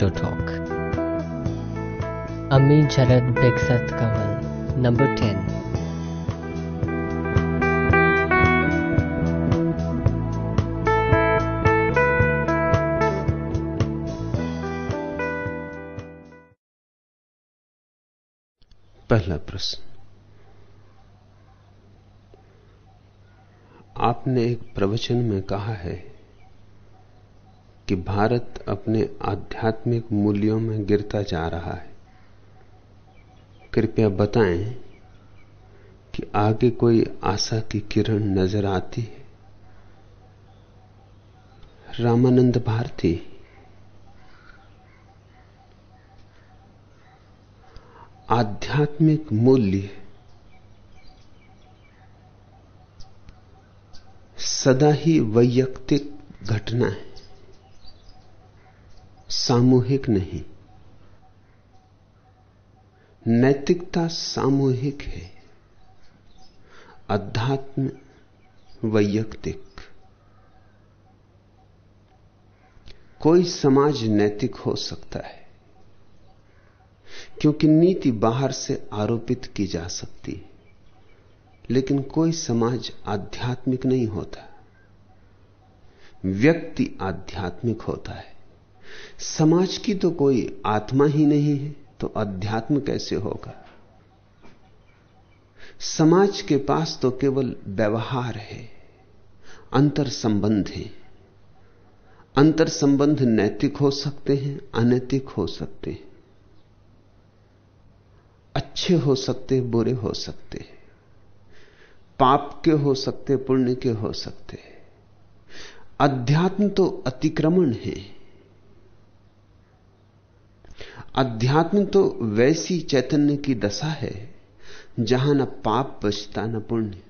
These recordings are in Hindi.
शो टॉक अमी झरद बेगसत कमल नंबर टेन पहला प्रश्न। आपने एक प्रवचन में कहा है कि भारत अपने आध्यात्मिक मूल्यों में गिरता जा रहा है। कृपया बताएँ कि आगे कोई आशा की किरण नज़र आती है। रामानंद भारती। आध्यात्मिक मूल्य सदा ही वैयक्तिक घटना है। सामूहिक नहीं। नैतिकता सामूहिक है। अध्यात्म वैयक्तिक। कोई समाज नैतिक हो सकता है, क्योंकि नीति बाहर से आरोपित की जा सकती है, लेकिन कोई समाज आध्यात्मिक नहीं होता। व्यक्ति आध्यात्मिक होता है। समाज की तो कोई आत्मा ही नहीं है तो अध्यात्म कैसे होगा? समाज के पास तो केवल व्यवहार है अंतर संबंध है। अंतर संबंध नैतिक हो सकते हैं, अनैतिक हो सकते हैं। अच्छे हो सकते बुरे हो सकते पाप के हो सकते पुण्य के हो सकते अध्यात्म तो अतिक्रमण है। अध्यात्म तो वैसी चैतन्य की दशा है, जहाँ न पाप बचता, न पुण्य।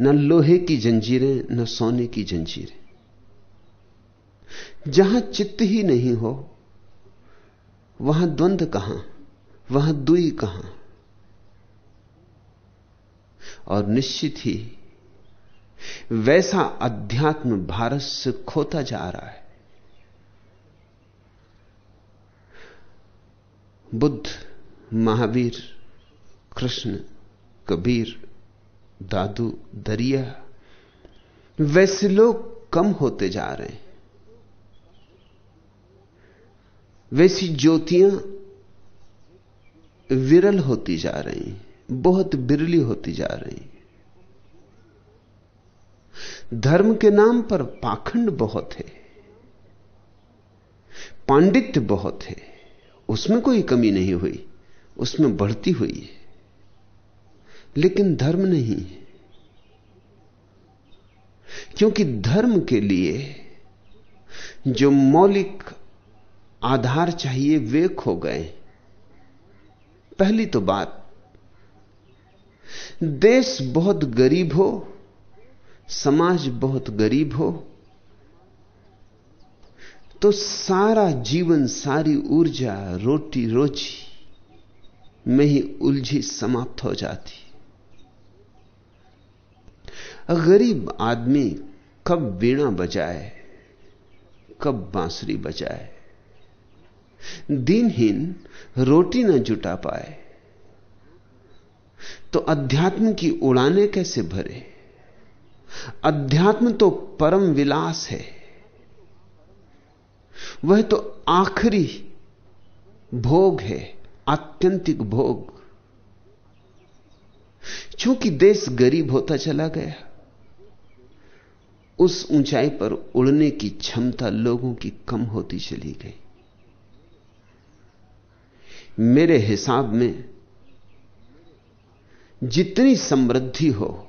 न लोहे की जंजीरें, न सोने की जंजीरें। जहाँ चित्त ही नहीं हो, वहाँ द्वंद्व कहाँ, वहाँ दुई कहाँ? और निश्चित ही, वैसा अध्यात्म भारत से खोता जा रहा है। बुद्ध, महावीर, कृष्ण, कबीर, दादू, दरिया, वैसे लोग कम होते जा रहे हैं। वैसी ज्योतियाँ विरल होती जा रही हैं, बहुत बिरली होती जा रही हैं। धर्म के नाम पर पाखंड बहुत है, पांडित्य बहुत है। उसमें कोई कमी नहीं हुई, उसमें बढ़ती हुई। है लेकिन धर्म नहीं क्योंकि धर्म के लिए जो मौलिक आधार चाहिए, वे खो गए। पहली तो बात, देश बहुत गरीब हो, समाज बहुत गरीब हो तो सारा जीवन, सारी ऊर्जा रोटी रोजी में ही उलझी, समाप्त हो जाती। गरीब आदमी कब वीणा बजाए, कब बांसुरी बजाए। दिनहीन रोटी न जुटा पाए तो अध्यात्म की उड़ाने कैसे भरे? अध्यात्म तो परम विलास है। वह तो आखिरी भोग है, आत्यंतिक भोग। चूँकि देश गरीब होता चला गया, उस ऊंचाई पर उड़ने की क्षमता लोगों की कम होती चली गई। मेरे हिसाब में, जितनी समृद्धि हो,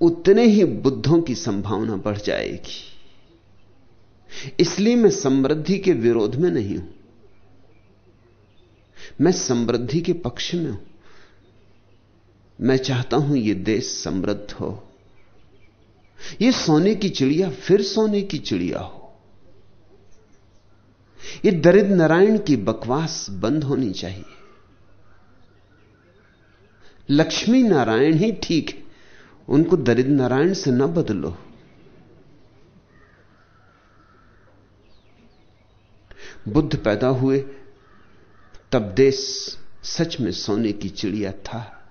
उतने ही बुद्धों की संभावना बढ़ जाएगी। इसलिए मैं समृद्धि के विरोध में नहीं हूँ। मैं समृद्धि के पक्ष में हूँ। मैं चाहता हूँ यह देश समृद्ध हो। यह सोने की चिड़िया फिर सोने की चिड़िया हो। यह दरिद्र नारायण की बकवास बंद होनी चाहिए। लक्ष्मी नारायण ही ठीक है। उनको दरिद्र नारायण से न बदलो। बुद्ध पैदा हुए, तब देश सच में सोने की चिड़िया था।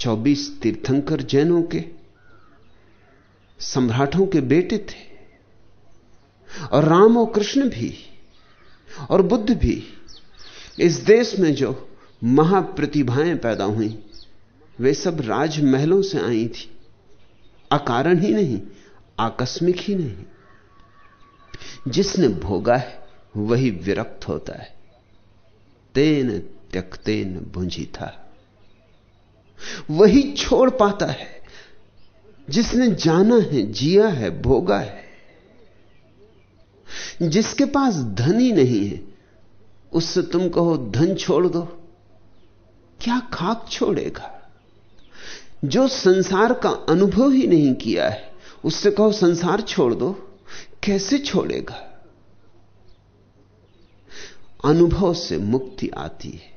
24 तीर्थंकर जैनों के, सम्राटों के बेटे थे, और राम और कृष्ण भी, और बुद्ध भी, इस देश में जो महाप्रतिभाएँ पैदा हुई, वे सब राजमहलों से आई थी। अकारण ही नहीं, आकस्मिक ही नहीं। जिसने भोगा है, वही विरक्त होता है। तेन त्यक्तेन भुंजी था वही छोड़ पाता है। जिसने जाना है, जिया है, भोगा है। जिसके पास धन ही नहीं है, उससे तुम कहो, धन छोड़ दो। क्या खाक छोड़ेगा? जो संसार का अनुभव ही नहीं किया है, उससे कहो, संसार छोड़ दो। कैसे छोड़ेगा? अनुभव से मुक्ति आती है।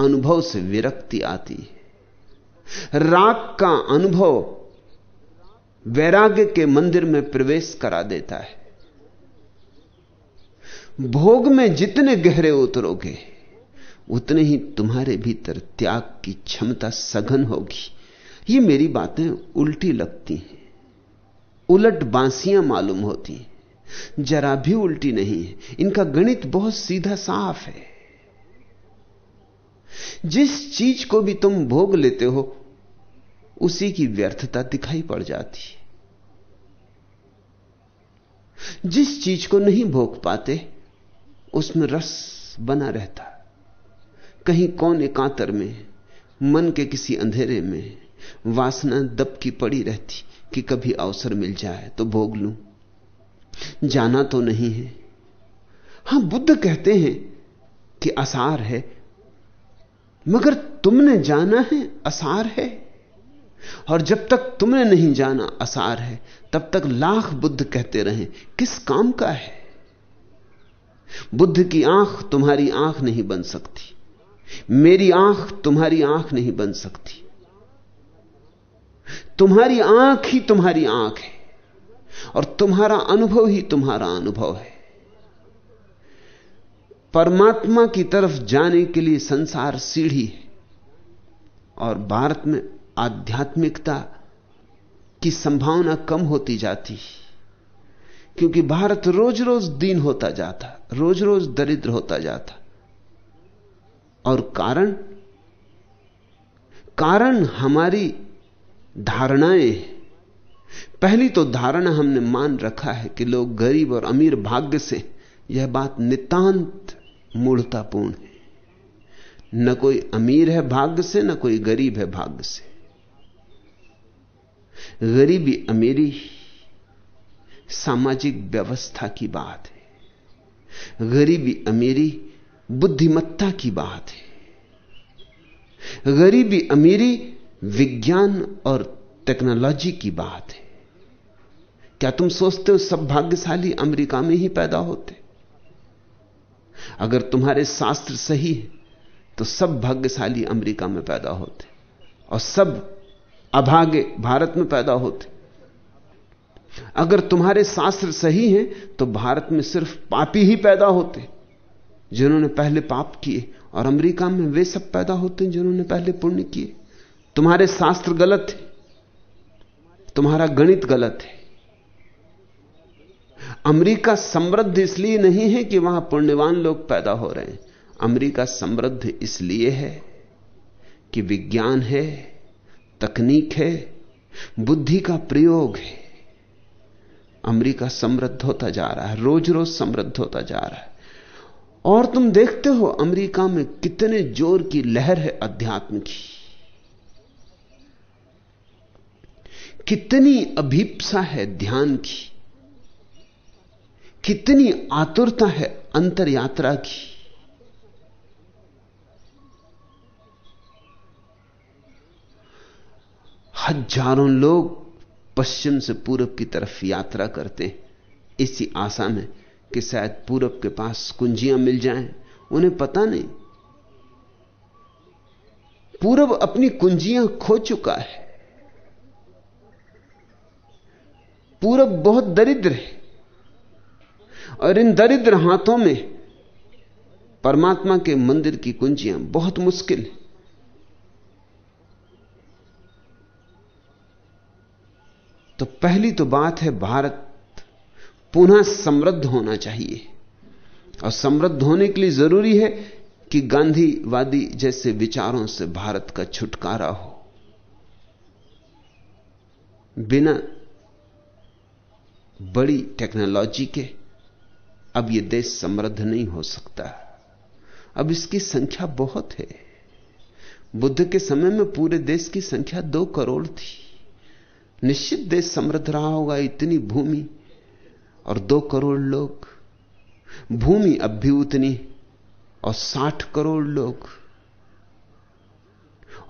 अनुभव से विरक्ति आती है। राग का अनुभव वैराग्य के मंदिर में प्रवेश करा देता है। भोग में जितने गहरे उतरोगे, उतने ही तुम्हारे भीतर त्याग की क्षमता सघन होगी। ये मेरी बातें उल्टी लगती हैं। उलट बांसियाँ मालूम होती जरा भी उल्टी नहीं है। इनका गणित बहुत सीधा साफ़ है। जिस चीज़ को भी तुम भोग लेते हो, उसी की व्यर्थता दिखाई पड़ जाती है। जिस चीज़ को नहीं भोग पाते, उसमें रस बना रहता। कहीं कौन एकांतर में, मन के किसी अंधेरे में, वासना दबकी पड़ी रहती। कि कभी अवसर मिल जाए तो भोग लूँ। जाना तो नहीं है। हाँ, बुद्ध कहते हैं कि असार है, मगर तुमने जाना है, असार है। और जब तक तुमने नहीं जाना, असार है, तब तक लाख बुद्ध कहते रहे, किस काम का है? बुद्ध की आँख तुम्हारी आँख नहीं बन सकती। मेरी आँख तुम्हारी आँख नहीं बन सकती। तुम्हारी आँख ही तुम्हारी आँख है और तुम्हारा अनुभव ही तुम्हारा अनुभव है। परमात्मा की तरफ़ जाने के लिए संसार सीढ़ी है और भारत में आध्यात्मिकता की संभावना कम होती जाती क्योंकि भारत रोज रोज दीन होता जाता रोज रोज दरिद्र होता जाता। और कारण? कारण हमारी धारणाएँ पहली तो धारणा हमने मान रखा है कि लोग गरीब और अमीर भाग्य से यह बात नितांत मूढ़तापूर्ण है। न कोई अमीर है भाग्य से, न कोई गरीब है भाग्य से। गरीबी अमीरी सामाजिक व्यवस्था की बात है। गरीबी अमीरी बुद्धिमत्ता की बात है। गरीबी अमीरी विज्ञान और टेक्नोलॉजी की बात है। क्या तुम सोचते हो सब भाग्यशाली अमेरिका में ही पैदा होते? अगर तुम्हारे शास्त्र सही है तो सब भाग्यशाली अमेरिका में पैदा होते और सब अभागे भारत में पैदा होते। अगर तुम्हारे शास्त्र सही हैं तो भारत में सिर्फ़ पापी ही पैदा होते, जिन्होंने पहले पाप किए, और अमेरिका में वे सब पैदा होते, जिन्होंने पहले पुण्य किए। तुम्हारे शास्त्र गलत है। तुम्हारा गणित गलत है। अमेरिका समृद्ध इसलिए नहीं है कि वहाँ पुण्यवान लोग पैदा हो रहे हैं। अमेरिका समृद्ध इसलिए है कि विज्ञान है, तकनीक है, बुद्धि का प्रयोग है। अमेरिका समृद्ध होता जा रहा है रोज रोज समृद्ध होता जा रहा है। और तुम देखते हो अमेरिका में कितने ज़ोर की लहर है अध्यात्म की। कितनी अभीपसा है ध्यान की, कितनी आतुरता है अंतर यात्रा की। हज़ारों लोग पश्चिम से पूरब की तरफ़ यात्रा करते इसी आशा में कि शायद पूरब के पास कुंजियाँ मिल जाएँ। उन्हें पता नहीं। पूरब अपनी कुंजियाँ खो चुका है। पूरब बहुत दरिद्र है। और इन दरिद्र हाथों में परमात्मा के मंदिर की कुंजियाँ बहुत मुश्किल है। तो पहली तो बात है भारत पुनः समृद्ध होना चाहिए। और समृद्ध होने के लिए ज़रूरी है कि गांधीवादी जैसे विचारों से भारत का छुटकारा हो। बिना बड़ी टेक्नोलॉजी के, अब यह देश समृद्ध नहीं हो सकता। अब इसकी संख्या बहुत है। बुद्ध के समय में पूरे देश की संख्या दो करोड़ थी। निश्चित देश समृद्ध रहा होगा इतनी भूमि और दो करोड़ लोग। भूमि अब भी उतनी और साठ करोड़ लोग।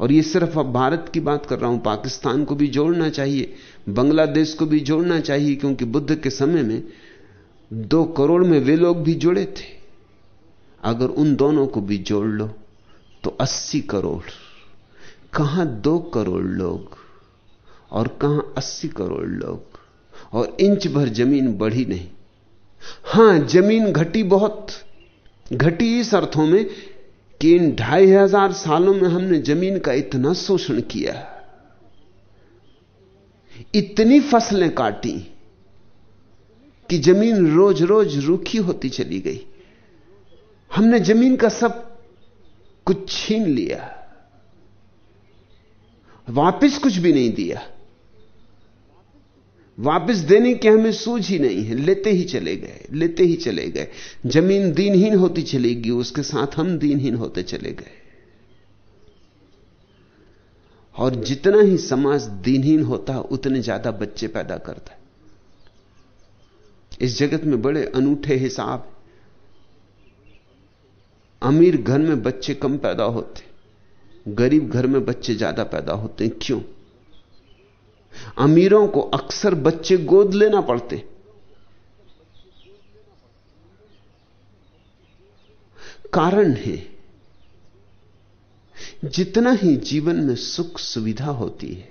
और ये सिर्फ़ अब भारत की बात कर रहा हूँ, पाकिस्तान को भी जोड़ना चाहिए, बांग्लादेश को भी जोड़ना चाहिए, क्योंकि बुद्ध के समय में दो करोड़ में वे लोग भी जुड़े थे। अगर उन दोनों को भी जोड़ लो तो अस्सी करोड़। कहाँ दो करोड़ लोग और कहाँ अस्सी करोड़ लोग? और इंच भर ज़मीन बढ़ी नहीं। हाँ, ज़मीन घटी बहुत। घटी इस अर्थों में कि इन ढाई हज़ार सालों में हमने ज़मीन का इतना शोषण किया। इतनी फ़सलें काटी कि ज़मीन रोज रोज रूखी होती चली गई। हमने ज़मीन का सब कुछ छीन लिया। वापिस कुछ भी नहीं दिया। वापस देने की हमें सूझ ही नहीं है। लेते ही चले गए, लेते ही चले गए। ज़मीन दीनहीन होती चलेगी, उसके साथ हम दीनहीन होते चले गए। और जितना ही समाज दीनहीन होता, उतने ज़्यादा बच्चे पैदा करता है। इस जगत में बड़े अनूठे हिसाब अमीर घर में बच्चे कम पैदा होते गरीब घर में बच्चे ज़्यादा पैदा होते हैं। क्यों? अमीरों को अक्सर बच्चे गोद लेना पड़ते। कारण है, जितना ही जीवन में सुख सुविधा होती है,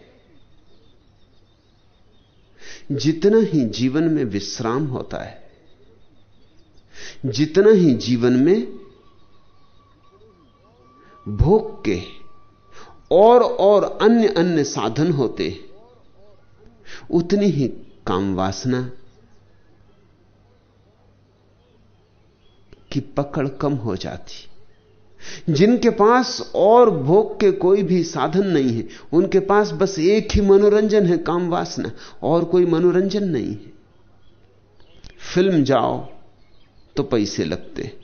जितना ही जीवन में विश्राम होता है, जितना ही जीवन में भोग के और और अन्य अन्य साधन होते हैं। उतनी ही काम वासना की पकड़ कम हो जाती। जिनके पास और भोग के कोई भी साधन नहीं है, उनके पास बस एक ही मनोरंजन है, काम वासना, और कोई मनोरंजन नहीं है। फ़िल्म जाओ तो पैसे लगते।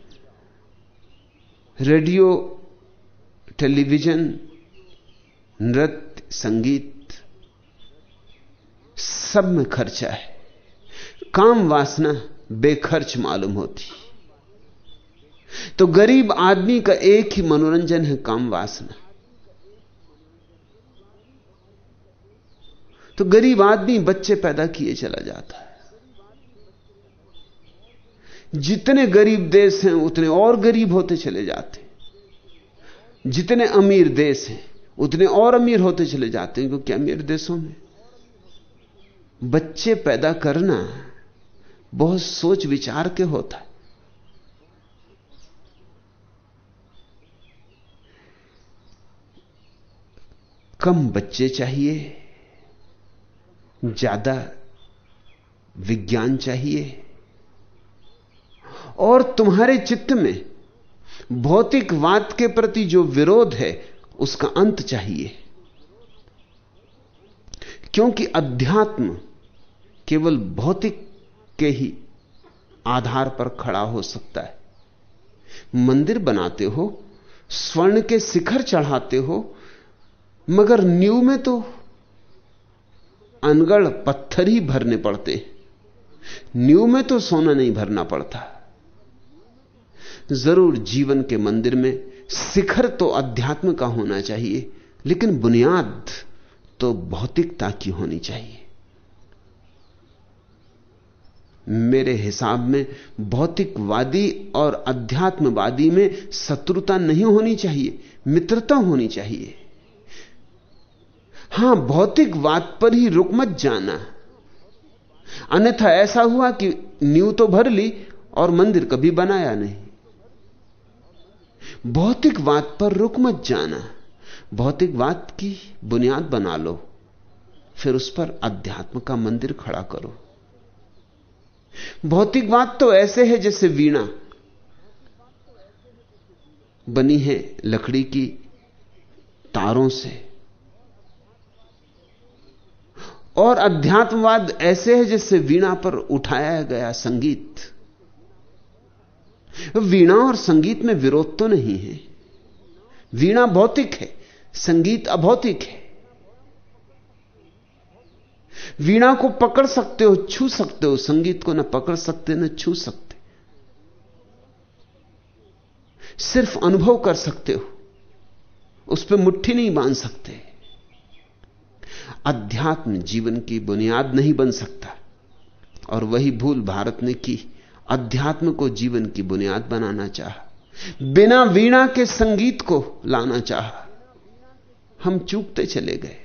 रेडियो, टेलीविज़न, नृत्य, संगीत सब में खर्चा है। काम वासना बेखर्च मालूम होती। तो गरीब आदमी का एक ही मनोरंजन है काम वासना। तो गरीब आदमी बच्चे पैदा किए चला जाता है। जितने गरीब देश हैं, उतने और गरीब होते चले जाते जितने अमीर देश हैं, उतने और अमीर होते चले जाते हैं, क्योंकि अमीर देशों में बच्चे पैदा करना बहुत सोच विचार के होता है। कम बच्चे चाहिए, ज़्यादा विज्ञान चाहिए, और तुम्हारे चित्त में भौतिकवाद के प्रति जो विरोध है, उसका अंत चाहिए। क्योंकि अध्यात्म केवल भौतिक के ही आधार पर खड़ा हो सकता है। मंदिर बनाते हो, स्वर्ण के शिखर चढ़ाते हो, मगर न्यू में तो अनगढ़ पत्थर ही भरने पड़ते न्यू में तो सोना नहीं भरना पड़ता। ज़रूर जीवन के मंदिर में शिखर तो अध्यात्म का होना चाहिए, लेकिन बुनियाद तो भौतिकता की होनी चाहिए। मेरे हिसाब में भौतिकवादी और अध्यात्मवादी में शत्रुता नहीं होनी चाहिए, मित्रता होनी चाहिए। हाँ, भौतिकवाद पर ही रुक मत जाना। अन्यथा ऐसा हुआ कि न्यू तो भर ली और मंदिर कभी बनाया नहीं। भौतिकवाद पर रुक मत जाना। भौतिकवाद की बुनियाद बना लो, फिर उस पर अध्यात्म का मंदिर खड़ा करो। भौतिकवाद तो ऐसे है जैसे वीणा बनी है लकड़ी की तारों से। और अध्यात्मवाद ऐसे है जैसे वीणा पर उठाया गया संगीत। वीणा और संगीत में विरोध तो नहीं है। वीणा भौतिक है, संगीत अभौतिक है। वीणा को पकड़ सकते हो, छू सकते हो, संगीत को न पकड़ सकते, न छू सकते। सिर्फ़ अनुभव कर सकते हो, उस पर मुट्ठी नहीं बाँध सकते। अध्यात्म जीवन की बुनियाद नहीं बन सकता, और वही भूल भारत ने की, अध्यात्म को जीवन की बुनियाद बनाना चाहा। बिना वीणा के संगीत को लाना चाहा। हम चूकते चले गए।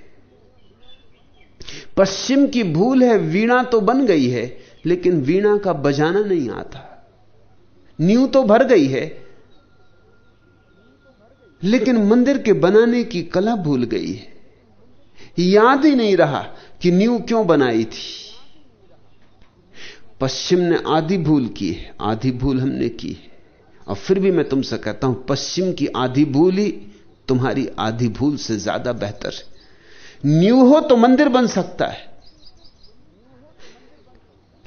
पश्चिम की भूल है, वीणा तो बन गई है, लेकिन वीणा का बजाना नहीं आता। न्यू तो भर गई है, लेकिन मंदिर के बनाने की कला भूल गई है। याद ही नहीं रहा कि न्यू क्यों बनाई थी। पश्चिम ने आधी भूल की है, आधी भूल हमने की है। और फिर भी मैं तुमसे कहता हूँ, पश्चिम की आधी भूल ही तुम्हारी आधी भूल से ज़्यादा बेहतर है। न्यू हो तो मंदिर बन सकता है।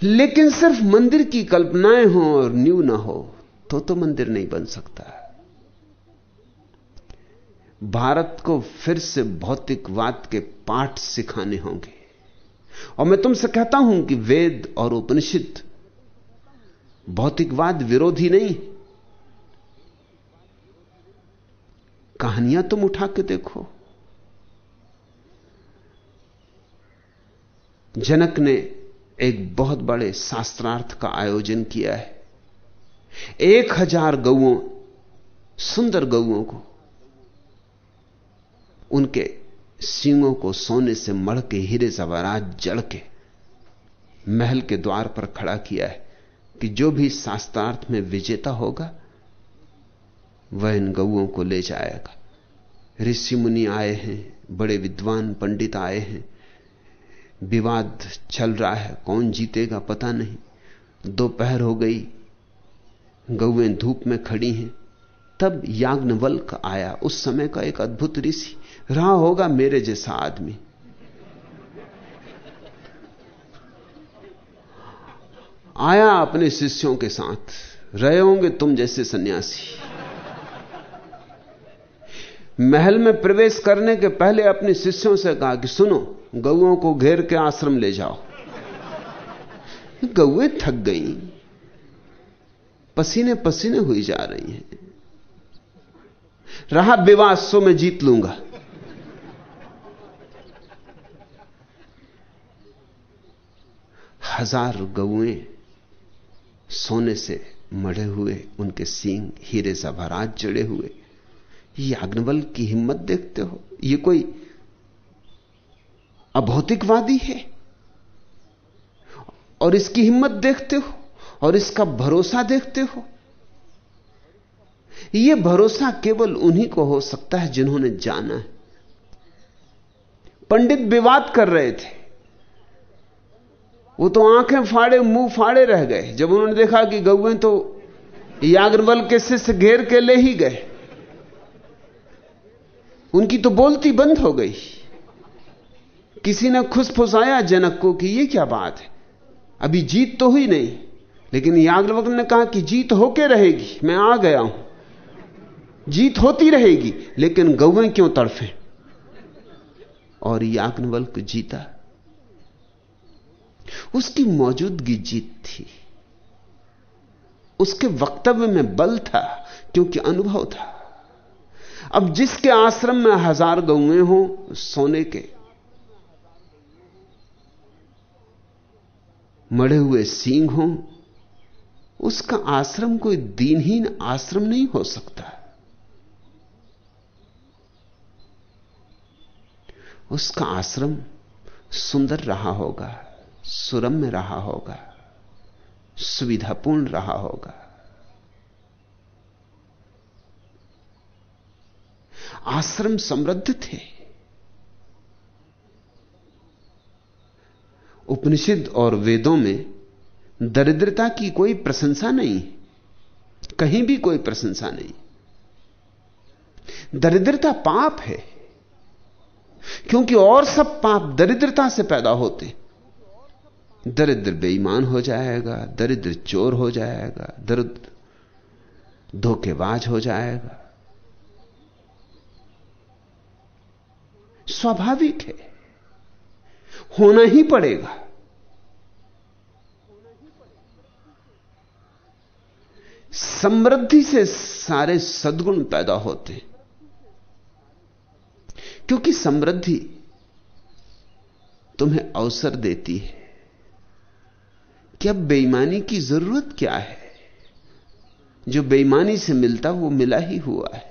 लेकिन सिर्फ़ मंदिर की कल्पनाएँ हो और न्यू ना हो तो तो मंदिर नहीं बन सकता। भारत को फिर से भौतिकवाद के पाठ सिखाने होंगे। और मैं तुमसे कहता हूँ कि वेद और उपनिषद भौतिकवाद विरोधी नहीं। कहानियाँ तुम उठा के देखो। जनक ने एक बहुत बड़े शास्त्रार्थ का आयोजन किया है। एक हज़ार गऊओं, सुंदर गऊओं को, उनके सींगों को सोने से मढ़ के हीरे जवारात जड़ के महल के द्वार पर खड़ा किया है कि जो भी शास्त्रार्थ में विजेता होगा, वह इन गऊओं को ले जाएगा। ऋषि मुनि आए हैं, बड़े विद्वान पंडित आए हैं विवाद चल रहा है, कौन जीतेगा पता नहीं। दोपहर हो गई, गौएँ धूप में खड़ी हैं। तब याग्नवल्क आया, उस समय का एक अद्भुत ऋषि, रहा होगा मेरे जैसा आदमी। आया अपने शिष्यों के साथ, रहे होंगे तुम जैसे सन्यासी। महल में प्रवेश करने के पहले अपने शिष्यों से कहा कि सुनो, गऊओं को घेर के आश्रम ले जाओ। गौए थक गई। पसीने पसीने हुई जा रही हैं। रहा विवाह सो मैं जीत लूँगा। हज़ार गऊए सोने से मढ़े हुए, उनके सींग, हीरे जवारात जड़े हुए। याग्नवल की हिम्मत देखते हो। ये कोई अभौतिकवादी है? और इसकी हिम्मत देखते हो, और इसका भरोसा देखते हो। यह भरोसा केवल उन्हीं को हो सकता है जिन्होंने जाना है। पंडित विवाद कर रहे थे। वो तो आँखें फाड़े, मुँह फाड़े रह गए। जब उन्होंने देखा कि गौएँ तो याग्रवल के शिष्य घेर के ले ही गए। उनकी तो बोलती बंद हो गई। किसी ने खुश फुसाया जनक को कि यह क्या बात है? अभी जीत तो हुई नहीं, लेकिन याग्रवल ने कहा कि जीत होके रहेगी, मैं आ गया हूँ। जीत होती रहेगी, लेकिन गौएँ क्यों तड़फे? और याग्नवल्क जीता। उसकी मौजूदगी जीत थी। उसके वक्तव्य में बल था, क्योंकि अनुभव था। अब जिसके आश्रम में हज़ार गौएँ हो, सोने के। मड़े हुए सींग हो, उसका आश्रम कोई दीनहीन आश्रम नहीं हो सकता। उसका आश्रम सुंदर रहा होगा, सुरम्य रहा होगा, सुविधापूर्ण रहा होगा। आश्रम समृद्ध थे। उपनिषद और वेदों में दरिद्रता की कोई प्रशंसा नहीं कहीं भी कोई प्रशंसा नहीं। दरिद्रता पाप है, क्योंकि और सब पाप दरिद्रता से पैदा होते दरिद्र बेईमान हो जाएगा, दरिद्र चोर हो जाएगा, दरिद्र धोखेबाज हो जाएगा। स्वाभाविक है। होना ही पड़ेगा। समृद्धि से सारे सद्गुण पैदा होते हैं। क्योंकि समृद्धि तुम्हें अवसर देती है कि अब बेईमानी की ज़रूरत क्या है? जो बेईमानी से मिलता, वो मिला ही हुआ है।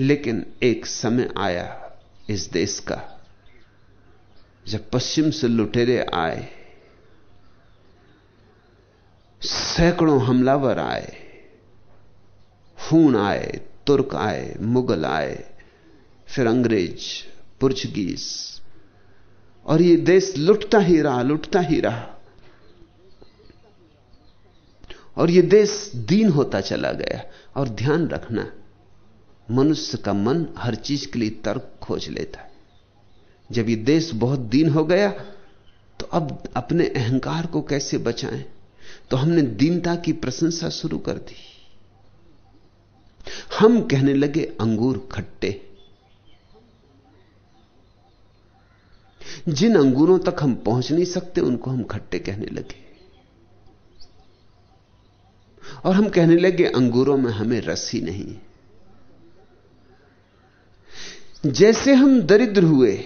लेकिन एक समय आया इस देश का, जब पश्चिम से लुटेरे आए, सैकड़ों हमलावर आए, खून आए, तुर्क आए, मुगल आए, फिर अंग्रेज़, पुर्तगीज, और ये देश लुटता ही रहा, लुटता ही रहा। और ये देश दीन होता चला गया, और ध्यान रखना मनुष्य का मन हर चीज़ के लिए तर्क खोज लेता है। जब ये देश बहुत दीन हो गया तो अब अपने अहंकार को कैसे बचाएँ? तो हमने दीनता की प्रशंसा शुरू कर दी। हम कहने लगे, अंगूर खट्टे। जिन अंगूरों तक हम पहुँच नहीं सकते, उनको हम खट्टे कहने लगे। और हम कहने लगे, अंगूरों में हमें रस ही नहीं जैसे हम दरिद्र हुए,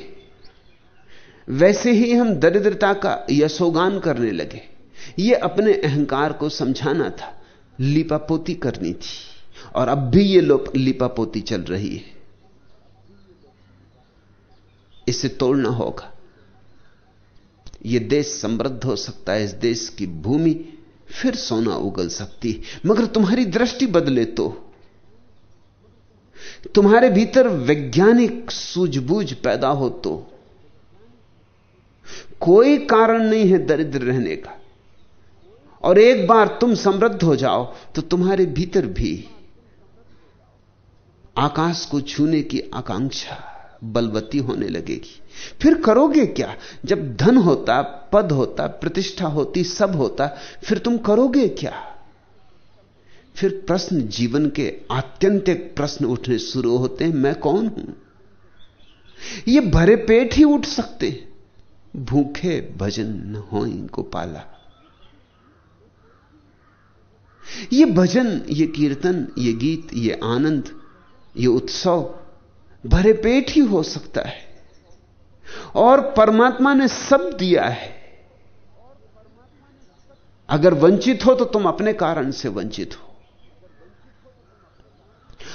वैसे ही हम दरिद्रता का यशोगान करने लगे। यह अपने अहंकार को समझाना था। लिपापोती करनी थी। और अब भी ये लिपापोती चल रही है। इसे तोड़ना होगा। यह देश समृद्ध हो सकता है। इस देश की भूमि फिर सोना उगल सकती मगर तुम्हारी दृष्टि बदले तो। तुम्हारे भीतर वैज्ञानिक सूझबूझ पैदा हो तो कोई कारण नहीं है दरिद्र रहने का। और एक बार तुम समृद्ध हो जाओ तो तुम्हारे भीतर भी आकाश को छूने की आकांक्षा बलवती होने लगेगी। फिर करोगे क्या? जब धन होता, पद होता, प्रतिष्ठा होती, सब होता, फिर तुम करोगे क्या? फिर प्रश्न जीवन के आत्यंतिक प्रश्न उठने शुरू होते हैं, मैं कौन हूँ? ये भरे पेट ही उठ सकते भूखे भजन न हो इनको पाला। ये भजन, ये कीर्तन, ये गीत, ये आनंद, ये उत्सव भरे पेट ही हो सकता है। और परमात्मा ने सब दिया है। अगर वंचित हो तो तुम अपने कारण से वंचित हो।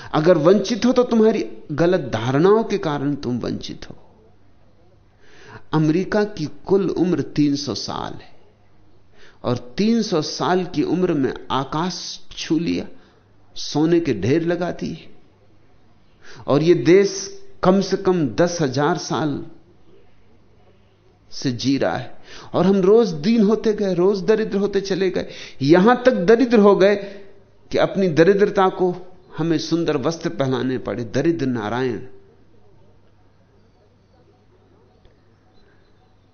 अगर वंचित हो तो तुम्हारी गलत धारणाओं के कारण तुम वंचित हो। अमेरिका की कुल उम्र 300 साल है और 300 साल की उम्र में आकाश छू लिया, सोने के ढेर लगा दिए। और यह देश कम से कम दस हज़ार साल से जी रहा है। और हम रोज दीन होते गए, रोज दरिद्र होते चले गए। यहाँ तक दरिद्र हो गए कि अपनी दरिद्रता को हमें सुंदर वस्त्र पहनाने पड़े, दरिद्र नारायण।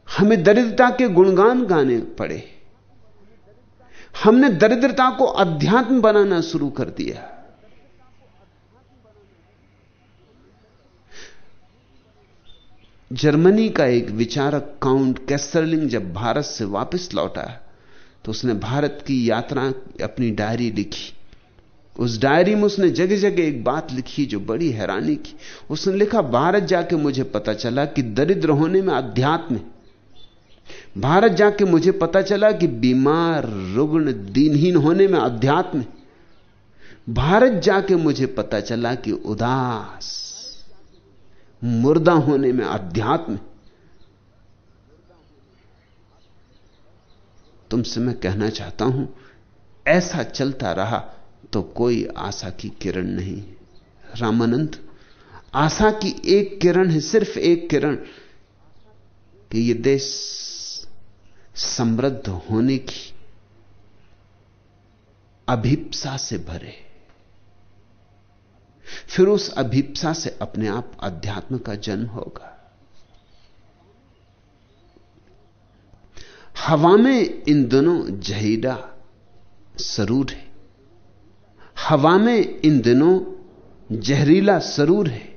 हमें दरिद्रता के गुणगान गाने पड़े। हमने दरिद्रता को अध्यात्म बनाना शुरू कर दिया। जर्मनी का एक विचारक, काउंट कैसरलिंग जब भारत से वापस लौटा तो उसने भारत की यात्रा अपनी डायरी लिखी। उस डायरी में उसने जगह जगह एक बात लिखी जो बड़ी हैरानी की। उसने लिखा, भारत जाके मुझे पता चला कि दरिद्र होने में अध्यात्म भारत जाके मुझे पता चला कि बीमार, रुग्ण, दीनहीन होने में अध्यात्म भारत जाके मुझे पता चला कि उदास, मुर्दा होने में अध्यात्म तुमसे मैं कहना चाहता हूँ, ऐसा चलता रहा तो कोई आशा की किरण नहीं। रामानंद, आशा की एक किरण है, सिर्फ़ एक किरण, कि यह देश समृद्ध होने की अभिप्सा से भरे। फिर उस अभिप्सा से अपने आप अध्यात्म का जन्म होगा। हवा में इन दोनों जहीरा सरूर है। हवा में इन दिनों जहरीला सरूर है।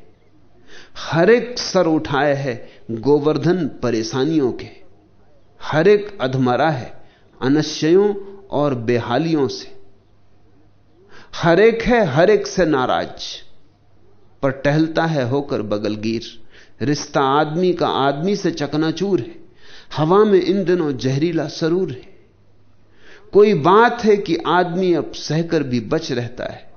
हर एक सर उठाए है गोवर्धन परेशानियों के। हर एक अधमरा है अनश्चयों और बेहालियों से। हर एक है, हर एक से नाराज़, पर टहलता है होकर बगलगीर। रिश्ता आदमी का आदमी से चकनाचूर है। हवा में इन दिनों जहरीला सरूर है। कोई बात है कि आदमी अब सहकर भी बच रहता है।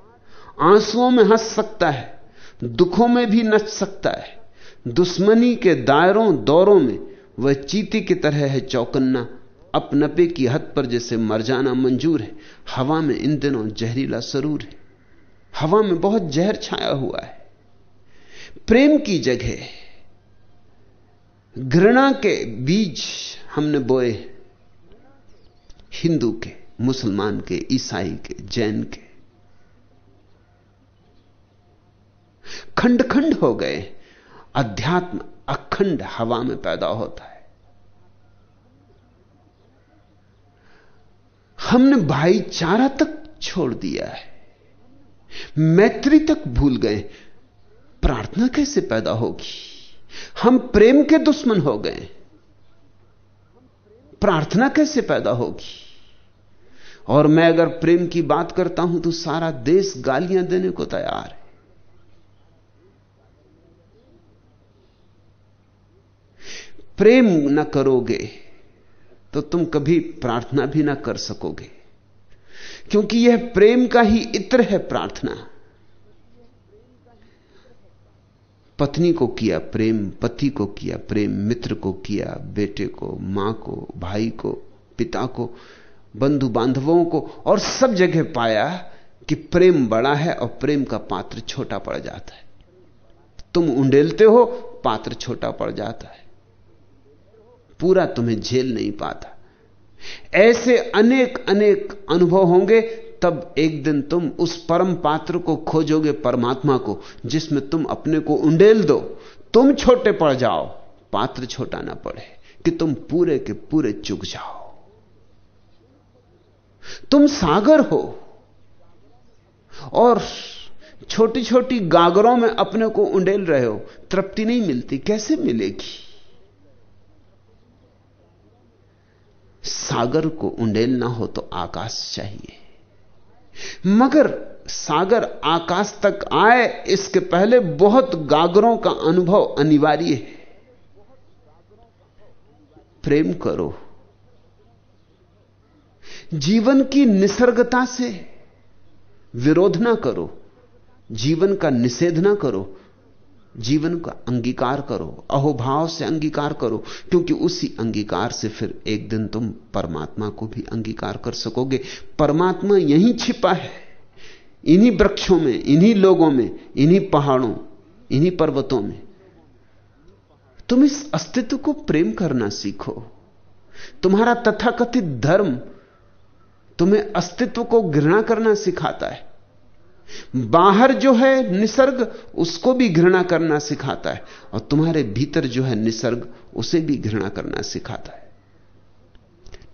आंसुओं में हंस सकता है, दुखों में भी नच सकता है। दुश्मनी के दायरों, दौरों में वह चीती की तरह है चौकन्ना। अपनपे की हद पर जैसे मर जाना मंजूर है। हवा में इन दिनों जहरीला सरूर है। हवा में बहुत जहर छाया हुआ है। प्रेम की जगह घृणा के बीज हमने बोए हिंदू के, मुसलमान के, ईसाई के, जैन के। खंड खंड हो गए। अध्यात्म अखंड हवा में पैदा होता है। हमने भाईचारा तक छोड़ दिया है। मैत्री तक भूल गए। प्रार्थना कैसे पैदा होगी? हम प्रेम के दुश्मन हो गए। प्रार्थना कैसे पैदा होगी? और मैं अगर प्रेम की बात करता हूँ तो सारा देश गालियाँ देने को तैयार है। प्रेम न करोगे तो तुम कभी प्रार्थना भी ना कर सकोगे। क्योंकि यह प्रेम का ही इत्र है प्रार्थना। पत्नी को किया प्रेम, पति को किया प्रेम, मित्र को किया, बेटे को, माँ को, भाई को, पिता को बंधु बांधवों को और सब जगह पाया कि प्रेम बड़ा है और प्रेम का पात्र छोटा पड़ जाता है। तुम उंडेलते हो, पात्र छोटा पड़ जाता है। पूरा तुम्हें झेल नहीं पाता। ऐसे अनेक अनेक अनुभव होंगे, तब एक दिन तुम उस परम पात्र को खोजोगे, परमात्मा को, जिसमें तुम अपने को उंडेल दो। तुम छोटे पड़ जाओ, पात्र छोटा ना पड़े, कि तुम पूरे के पूरे चुक जाओ। तुम सागर हो। और छोटी छोटी गागरों में अपने को उंडेल रहे हो। तृप्ति नहीं मिलती। कैसे मिलेगी? सागर को उंडेलना हो तो आकाश चाहिए। मगर सागर आकाश तक आए, इसके पहले बहुत गागरों का अनुभव अनिवार्य है। प्रेम करो। जीवन की निसर्गता से विरोध ना करो, जीवन का निषेध ना करो, जीवन का अंगीकार करो, अहोभाव से अंगीकार करो, क्योंकि उसी अंगीकार से फिर एक दिन तुम परमात्मा को भी अंगीकार कर सकोगे। परमात्मा यहीं छिपा है, इन्हीं वृक्षों में, इन्हीं लोगों में, इन्हीं पहाड़ों, इन्हीं पर्वतों में। तुम इस अस्तित्व को प्रेम करना सीखो। तुम्हारा तथाकथित धर्म तुम्हें अस्तित्व को घृणा करना सिखाता है। बाहर जो है निसर्ग, उसको भी घृणा करना सिखाता है। और तुम्हारे भीतर जो है निसर्ग, उसे भी घृणा करना सिखाता है।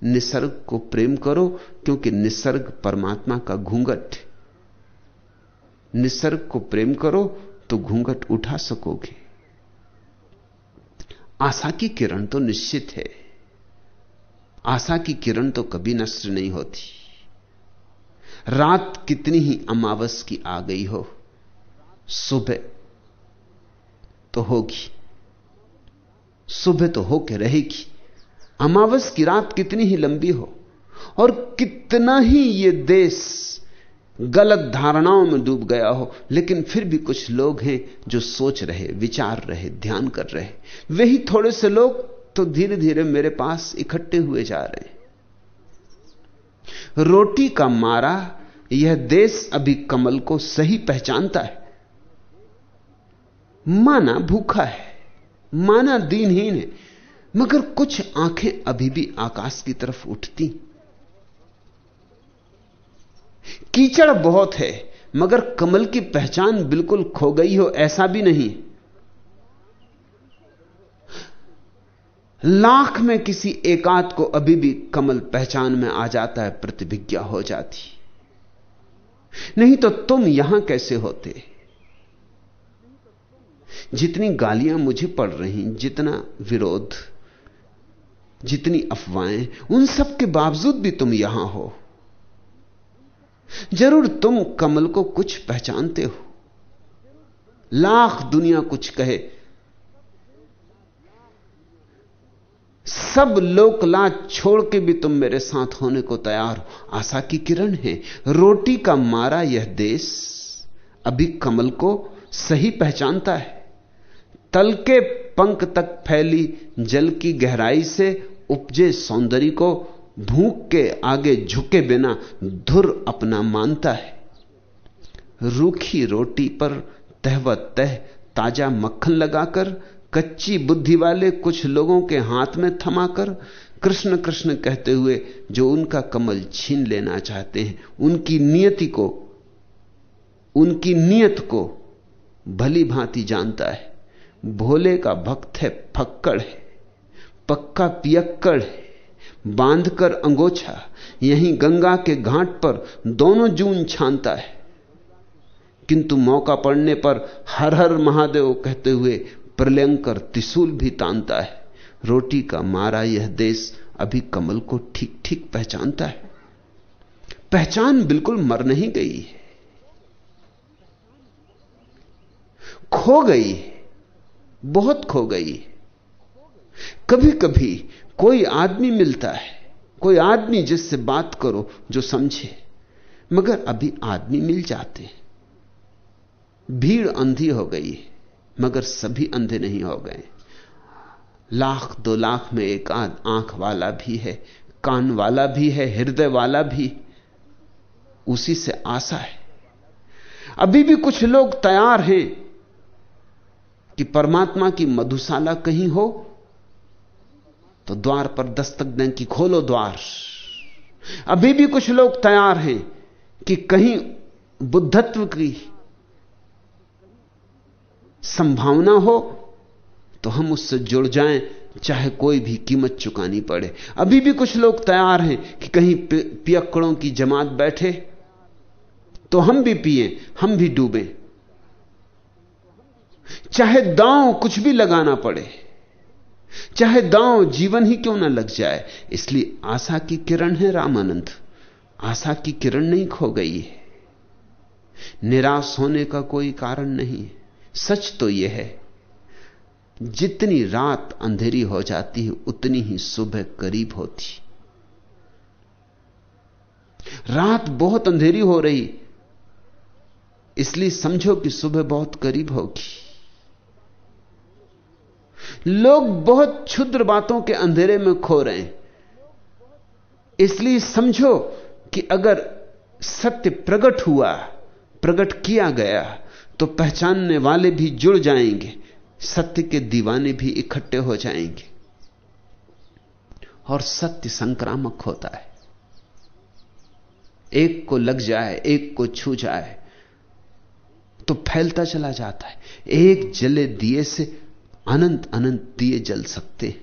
निसर्ग को प्रेम करो, क्योंकि निसर्ग परमात्मा का घूंघट निसर्ग को प्रेम करो तो घूंघट उठा सकोगे। आशा की किरण तो निश्चित है। आशा की किरण तो कभी नष्ट नहीं होती। रात कितनी ही अमावस की आ गई हो, सुबह तो होगी, सुबह तो होके रहेगी। अमावस की रात कितनी ही लंबी हो, और कितना ही ये देश गलत धारणाओं में डूब गया हो, लेकिन फिर भी कुछ लोग हैं जो सोच रहे, विचार रहे, ध्यान कर रहे। वही थोड़े से लोग तो धीरे धीरे मेरे पास इकट्ठे हुए जा रहे हैं। रोटी का मारा यह देश अभी कमल को सही पहचानता है। माना भूखा है, माना दीनहीन है, मगर कुछ आँखें अभी भी आकाश की तरफ़ उठती। कीचड़ बहुत है, मगर कमल की पहचान बिल्कुल खो गई हो ऐसा भी नहीं। लाख में किसी एकांत को अभी भी कमल पहचान में आ जाता है, प्रतिभिज्ञा हो जाती। नहीं तो तुम यहाँ कैसे होते? जितनी गालियाँ मुझे पड़ रही, जितना विरोध, जितनी अफवाहें, उन सब के बावजूद भी तुम यहाँ हो। ज़रूर तुम कमल को कुछ पहचानते हो। लाख दुनिया कुछ कहे सब लोक लाज छोड़ के भी तुम मेरे साथ होने को तैयार हो। आशा की किरण है। रोटी का मारा यह देश अभी कमल को सही पहचानता है। तल के पंख तक फैली जल की गहराई से उपजे सौंदर्य को भूख के आगे झुके बिना धुर अपना मानता है। रूखी रोटी पर तहव तह ताज़ा मक्खन लगाकर कच्ची बुद्धि वाले कुछ लोगों के हाथ में थमाकर कृष्ण कृष्ण कहते हुए जो उनका कमल छीन लेना चाहते हैं, उनकी नियति को, उनकी नियत को भली भांति जानता है। भोले का भक्त है, फक्कड़ है, पक्का पियक्कड़ है, बांधकर अंगोछा, यहीं गंगा के घाट पर दोनों जून छानता है। किंतु मौका पड़ने पर हर हर महादेव कहते हुए प्रलयंकर त्रिशूल भी तानता है। रोटी का मारा यह देश अभी कमल को ठीक ठीक पहचानता है। पहचान बिल्कुल मर नहीं गई है। खो गई बहुत खो गई कभी कभी कोई आदमी मिलता है। कोई आदमी जिससे बात करो जो समझे। मगर अभी आदमी मिल जाते हैं। भीड़ अंधी हो गई है। मगर सभी अंधे नहीं हो गए। लाख दो लाख में एक आध आँख वाला भी है, कान वाला भी है, हृदय वाला भी। उसी से आशा है। अभी भी कुछ लोग तैयार हैं कि परमात्मा की मधुशाला कहीं हो तो द्वार पर दस्तक दें कि खोलो द्वार। अभी भी कुछ लोग तैयार हैं कि कहीं बुद्धत्व की संभावना हो तो हम उससे जुड़ जाएँ, चाहे कोई भी कीमत चुकानी पड़े। अभी भी कुछ लोग तैयार हैं कि कहीं पियक्कड़ों की जमात बैठे तो हम भी पिए, हम भी डूबे। चाहे दांव कुछ भी लगाना पड़े, चाहे दांव जीवन ही क्यों ना लग जाए, इसलिए आशा की किरण है रामानंद। आशा की किरण नहीं खो गई है। निराश होने का कोई कारण नहीं है। सच तो यह है, जितनी रात अंधेरी हो जाती है, उतनी ही सुबह करीब होती। रात बहुत अंधेरी हो रही, इसलिए समझो कि सुबह बहुत करीब होगी। लोग बहुत क्षुद्र बातों के अंधेरे में खो रहे हैं। इसलिए समझो कि अगर सत्य प्रकट हुआ, प्रकट किया गया तो पहचानने वाले भी जुड़ जाएँगे, सत्य के दीवाने भी इकट्ठे हो जाएँगे। और सत्य संक्रामक होता है। एक को लग जाए, एक को छू जाए तो फैलता चला जाता है। एक जले दिए से अनंत अनंत दिए जल सकते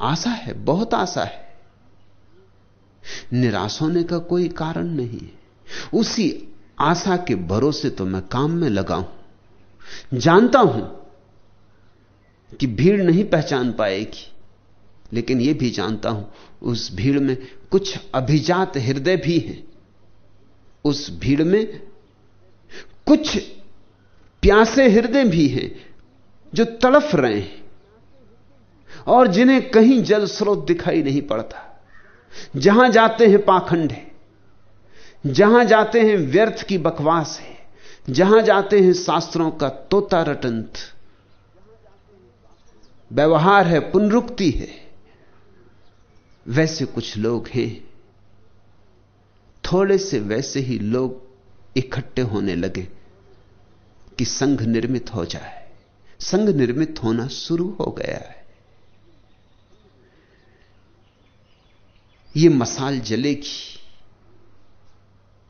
आशा है, बहुत आशा है। निराश होने का कोई कारण नहीं उसी आशा के भरोसे तो मैं काम में लगा हूँ। जानता हूँ कि भीड़ नहीं पहचान पाएगी, लेकिन यह भी जानता हूँ, उस भीड़ में कुछ अभिजात हृदय भी हैं। उस भीड़ में कुछ प्यासे हृदय भी हैं जो तड़फ रहे हैं और जिन्हें कहीं जल स्रोत दिखाई नहीं पड़ता। जहाँ जाते हैं पाखंड जहाँ जाते हैं व्यर्थ की बकवास है, जहाँ जाते हैं शास्त्रों का तोता रटंत। व्यवहार है, पुनरुक्ति है, वैसे कुछ लोग हैं। थोड़े से वैसे ही लोग इकट्ठे होने लगे कि संघ निर्मित हो जाए। संघ निर्मित होना शुरू हो गया है। यह मसाल जलेगी।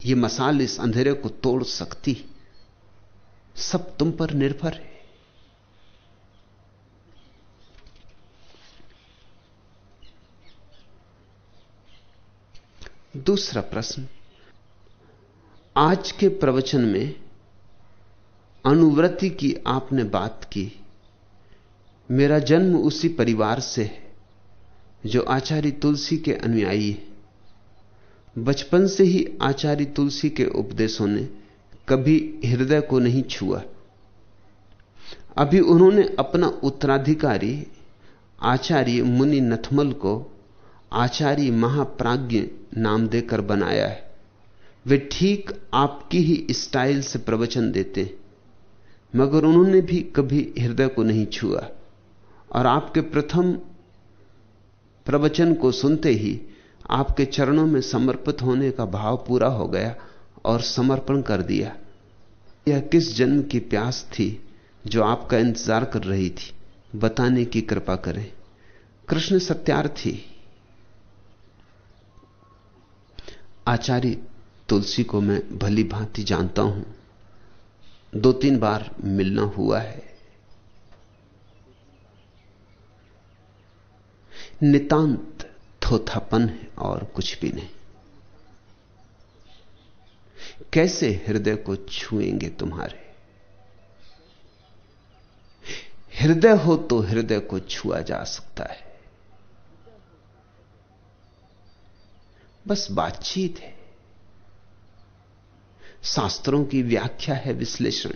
यह मसाल इस अंधेरे को तोड़ सकती सब तुम पर निर्भर है। दूसरा प्रश्न, आज के प्रवचन में अनुवृत्ति की आपने बात की। मेरा जन्म उसी परिवार से है, जो आचार्य तुलसी के अनुयायी है। बचपन से ही आचार्य तुलसी के उपदेशों ने कभी हृदय को नहीं छुआ। अभी उन्होंने अपना उत्तराधिकारी, आचार्य मुनि नथमल को आचार्य महाप्राज्ञ नाम देकर बनाया है। वे ठीक आपकी ही स्टाइल से प्रवचन देते मगर उन्होंने भी कभी हृदय को नहीं छुआ। और आपके प्रथम प्रवचन को सुनते ही आपके चरणों में समर्पित होने का भाव पूरा हो गया और समर्पण कर दिया। यह किस जन्म की प्यास थी जो आपका इंतज़ार कर रही थी? बताने की कृपा करें। कृष्ण सत्यार्थी। आचार्य तुलसी को मैं भली भांति जानता हूँ। दो तीन बार मिलना हुआ है। नितांत थोथापन है और कुछ भी नहीं। कैसे हृदय को छुएँगे तुम्हारे? हृदय हो तो हृदय को छुआ जा सकता है। बस बातचीत है। शास्त्रों की व्याख्या है विश्लेषण।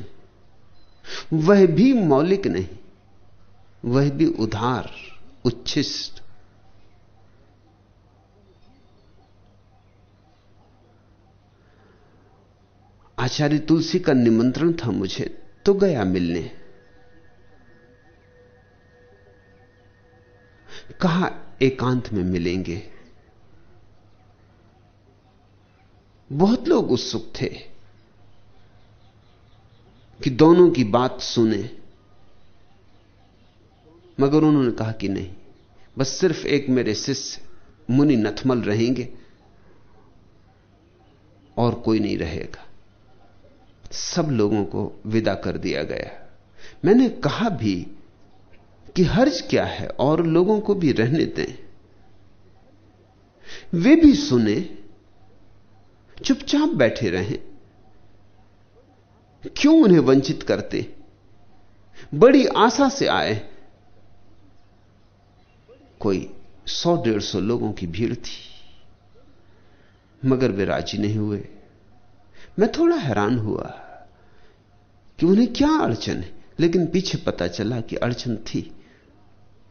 वह भी मौलिक नहीं, वह भी उधार, उच्छिष्ट आचार्य तुलसी का निमंत्रण था मुझे तो गया मिलने। कहा एकांत में मिलेंगे? बहुत लोग उत्सुक थे कि दोनों की बात सुने, मगर उन्होंने कहा कि नहीं, बस सिर्फ़ एक मेरे शिष्य मुनि नथमल रहेंगे और कोई नहीं रहेगा। सब लोगों को विदा कर दिया गया मैंने कहा भी कि हर्ज क्या है और लोगों को भी रहने दें। वे भी सुने, चुपचाप बैठे रहें। क्यों उन्हें वंचित करते? बड़ी आशा से आए। कोई सौ डेढ़ सौ लोगों की भीड़ थी, मगर वे राज़ी नहीं हुए। मैं थोड़ा हैरान हुआ। कि उन्हें क्या अड़चन है? लेकिन पीछे पता चला कि अड़चन थी।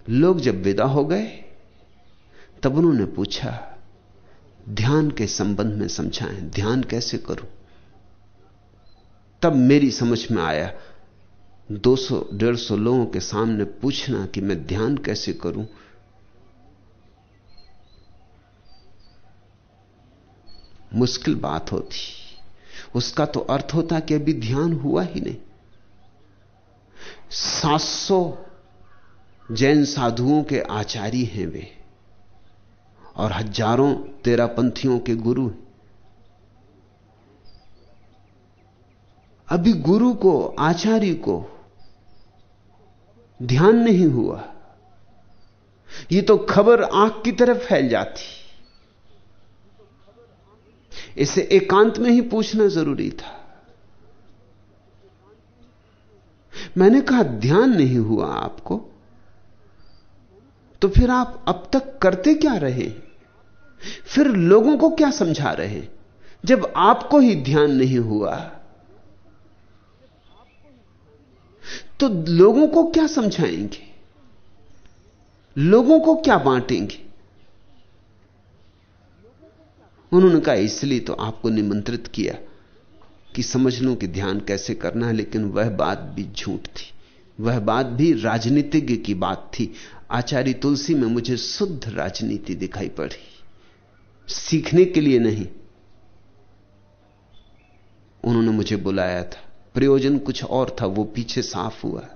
लोग जब विदा हो गए, तब उन्होंने पूछा, ध्यान के संबंध में समझाएँ ध्यान कैसे करूँ? तब मेरी समझ में आया 200 150 लोगों के सामने पूछना कि मैं ध्यान कैसे करूँ? मुश्किल बात होती। उसका तो अर्थ होता कि अभी ध्यान हुआ ही नहीं। 700 जैन साधुओं के आचार्य हैं वे, और हज़ारों तेरा पंथियों के गुरु अभी गुरु को आचार्य को ध्यान नहीं हुआ। ये तो खबर आँख की तरफ़ फैल जाती। इसे एकांत में ही पूछना ज़रूरी था। मैंने कहा, ध्यान नहीं हुआ आपको। तो फिर आप अब तक करते क्या रहे? फिर लोगों को क्या समझा रहे? जब आपको ही ध्यान नहीं हुआ तो लोगों को क्या समझाएँगे? लोगों को क्या बांटेंगे? उन्होंने कहा, इसलिए तो आपको निमंत्रित किया कि समझ लो कि ध्यान कैसे करना है, लेकिन वह बात भी झूठ थी। वह बात भी राजनीतिज्ञ की बात थी। आचार्य तुलसी में मुझे शुद्ध राजनीति दिखाई पड़ी। सीखने के लिए नहीं। उन्होंने मुझे बुलाया था। प्रयोजन कुछ और था, वो पीछे साफ़ हुआ।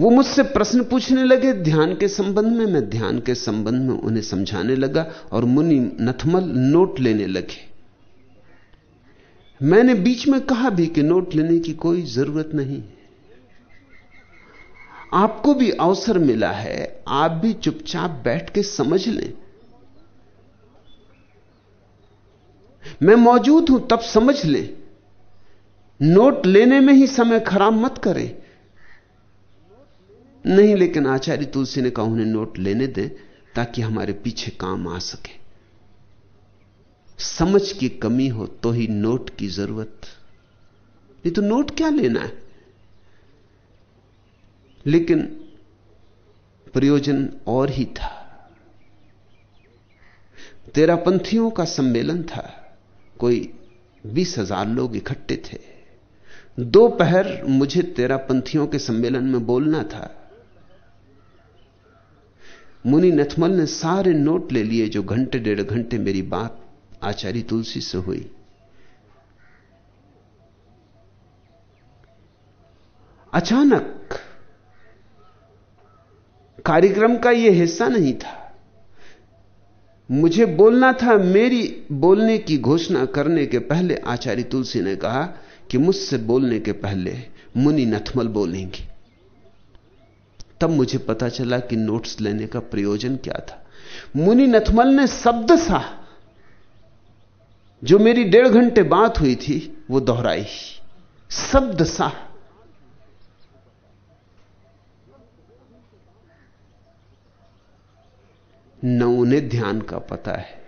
वो मुझसे प्रश्न पूछने लगे, ध्यान के संबंध में, मैं ध्यान के संबंध में उन्हें समझाने लगा और मुनि नथमल नोट लेने लगे। मैंने बीच में कहा भी कि नोट लेने की कोई ज़रूरत नहीं। आपको भी अवसर मिला है, आप भी चुपचाप बैठ के समझ लें। मैं मौजूद हूँ, तब समझ लें। नोट लेने में ही समय खराब मत करें। नहीं, लेकिन आचार्य तुलसी ने कहा, उन्हें नोट लेने दें ताकि हमारे पीछे काम आ सके। समझ की कमी हो तो ही नोट की ज़रूरत। नहीं तो नोट क्या लेना है? लेकिन प्रयोजन और ही था। तेरा पंथियों का सम्मेलन था। कोई बीस हज़ार लोग इकट्ठे थे। दोपहर मुझे तेरा पंथियों के सम्मेलन में बोलना था। मुनि नथमल ने सारे नोट ले लिए जो घंटे, डेढ़ घंटे मेरी बात आचार्य तुलसी से हुई। अचानक कार्यक्रम का यह हिस्सा नहीं था। मुझे बोलना था, मेरी बोलने की घोषणा करने के पहले आचार्य तुलसी ने कहा कि मुझसे बोलने के पहले मुनि नथमल बोलेंगे। तब मुझे पता चला कि नोट्स लेने का प्रयोजन क्या था। मुनि नथमल ने शब्द सा, जो मेरी डेढ़ घंटे बात हुई थी, वो दोहराई। शब्द सा। न उन्हें ध्यान का पता है,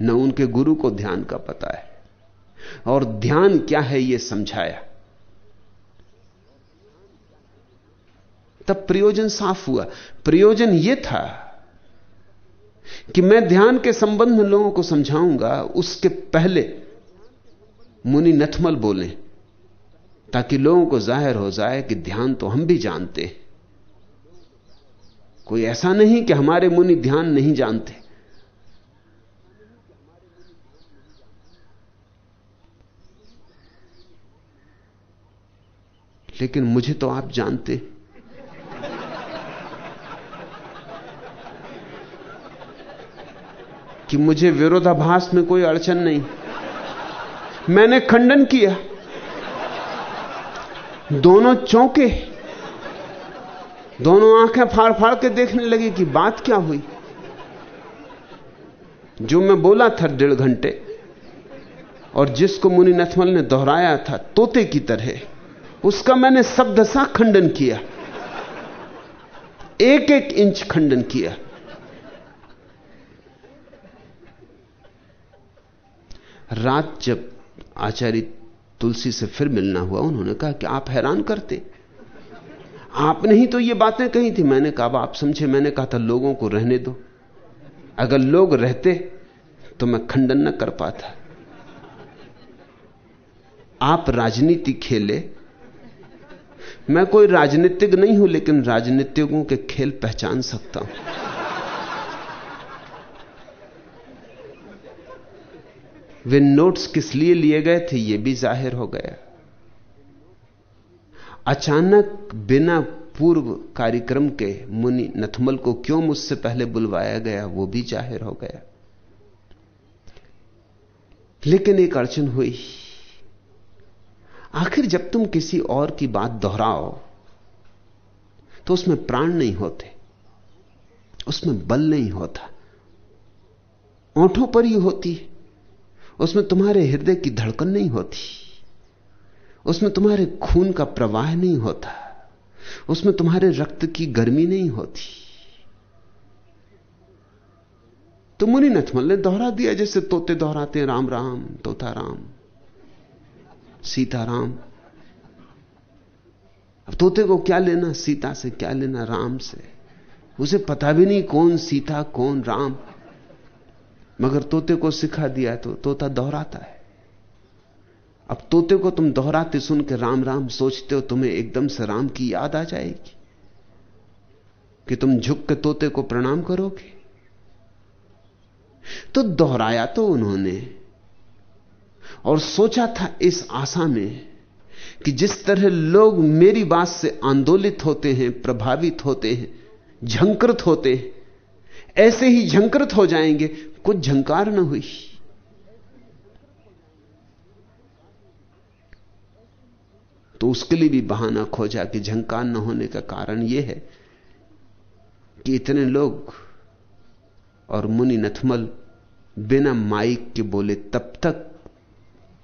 न उनके गुरु को ध्यान का पता है। और ध्यान क्या है यह समझाया। तब प्रयोजन साफ़ हुआ। प्रयोजन यह था कि मैं ध्यान के संबंध में लोगों को समझाऊँगा, उसके पहले मुनि नथमल बोले, ताकि लोगों को ज़ाहिर हो जाए कि ध्यान तो हम भी जानते। हैं कोई ऐसा नहीं कि हमारे मुनि ध्यान नहीं जानते। लेकिन मुझे तो आप जानते। कि मुझे विरोधाभास में कोई अड़चन नहीं। मैंने खंडन किया। दोनों चौंके। दोनों आँखें फाड़ फाड़ के देखने लगे कि बात क्या हुई। जो मैं बोला था डेढ़ घंटे, और जिसको मुनि नथमल ने दोहराया था तोते की तरह, उसका मैंने शब्द सा खंडन किया। एक एक इंच खंडन किया। रात जब आचार्य तुलसी से फिर मिलना हुआ, उन्होंने कहा कि आप हैरान करते। आपने ही तो ये बातें कही थी। मैंने कहा आप समझे, मैंने कहा था, लोगों को रहने दो। अगर लोग रहते तो मैं खंडन न कर पाता। आप राजनीति खेले। मैं कोई राजनीतिक नहीं हूँ, लेकिन राजनीतिकों के खेल पहचान सकता हूँ। वे नोट्स किस लिए लिए गए थे यह भी ज़ाहिर हो गया। अचानक बिना पूर्व कार्यक्रम के मुनि नथमल को क्यों मुझसे पहले बुलवाया गया, वो भी ज़ाहिर हो गया। लेकिन एक अड़चन हुई। आखिर जब तुम किसी और की बात दोहराओ तो उसमें प्राण नहीं होते, उसमें बल नहीं होता, ओंठों पर ही होती है। उसमें तुम्हारे हृदय की धड़कन नहीं होती। उसमें तुम्हारे खून का प्रवाह नहीं होता। उसमें तुम्हारे रक्त की गर्मी नहीं होती। तो मुनि नथमल ने दोहरा दिया, जैसे तोते दोहराते राम राम, तोता राम, सीता राम। अब तोते को क्या लेना, सीता से क्या लेना, राम से? उसे पता भी नहीं कौन सीता, कौन राम। मगर तोते को सिखा दिया तो तोता दोहराता है। अब तोते को तुम दोहराते सुन के राम राम सोचते हो, तुम्हें एकदम से राम की याद आ जाएगी। कि तुम झुक के तोते को प्रणाम करोगे। तो दोहराया तो उन्होंने। और सोचा था इस आशा में कि जिस तरह लोग मेरी बात से आंदोलित होते हैं, प्रभावित होते हैं, झंकृत होते हैं, ऐसे ही झंकृत हो जाएँगे। कुछ झंकार न हुई। तो उसके लिए भी बहाना खोजा कि झंकार न होने का कारण यह है कि इतने लोग और मुनि नथमल बिना माइक के बोले, तब तक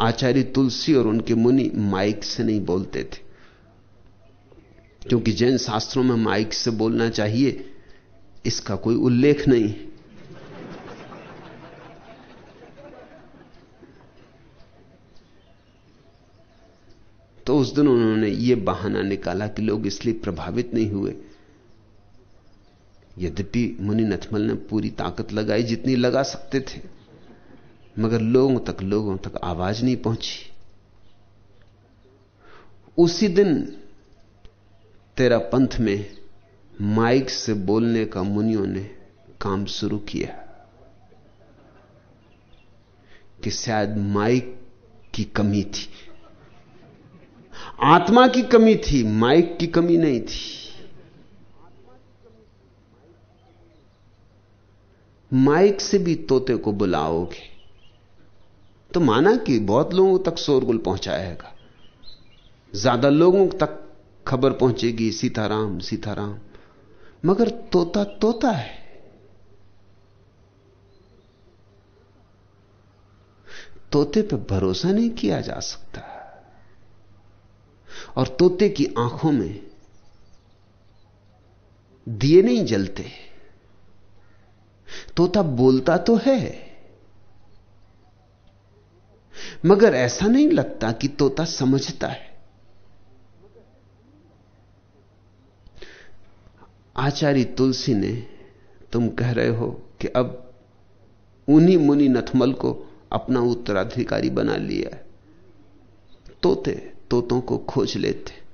आचार्य तुलसी और उनके मुनि माइक से नहीं बोलते थे। क्योंकि जैन शास्त्रों में माइक से बोलना चाहिए, इसका कोई उल्लेख नहीं उस दिन उन्होंने यह बहाना निकाला कि लोग इसलिए प्रभावित नहीं हुए। यद्यपि मुनि नथमल ने पूरी ताकत लगाई जितनी लगा सकते थे, मगर लोगों तक लोगों तक आवाज़ नहीं पहुँची। उसी दिन तेरा पंथ में माइक से बोलने का मुनियों ने काम शुरू किया कि शायद माइक की कमी थी। आत्मा की कमी थी, माइक की कमी नहीं थी। माइक से भी तोते को बुलाओगे तो माना कि बहुत लोगों तक शोरगुल पहुंचाएगा। ज़्यादा लोगों तक खबर पहुंचेगी, सीताराम सीताराम। मगर तोता तोता है। तोते पर भरोसा नहीं किया जा सकता। और तोते की आँखों में दिए नहीं जलते। तोता बोलता तो है, मगर ऐसा नहीं लगता कि तोता समझता है। आचार्य तुलसी ने, तुम कह रहे हो कि अब उन्हीं मुनि नथमल को अपना उत्तराधिकारी बना लिया तोते तोतों को खोज लेते।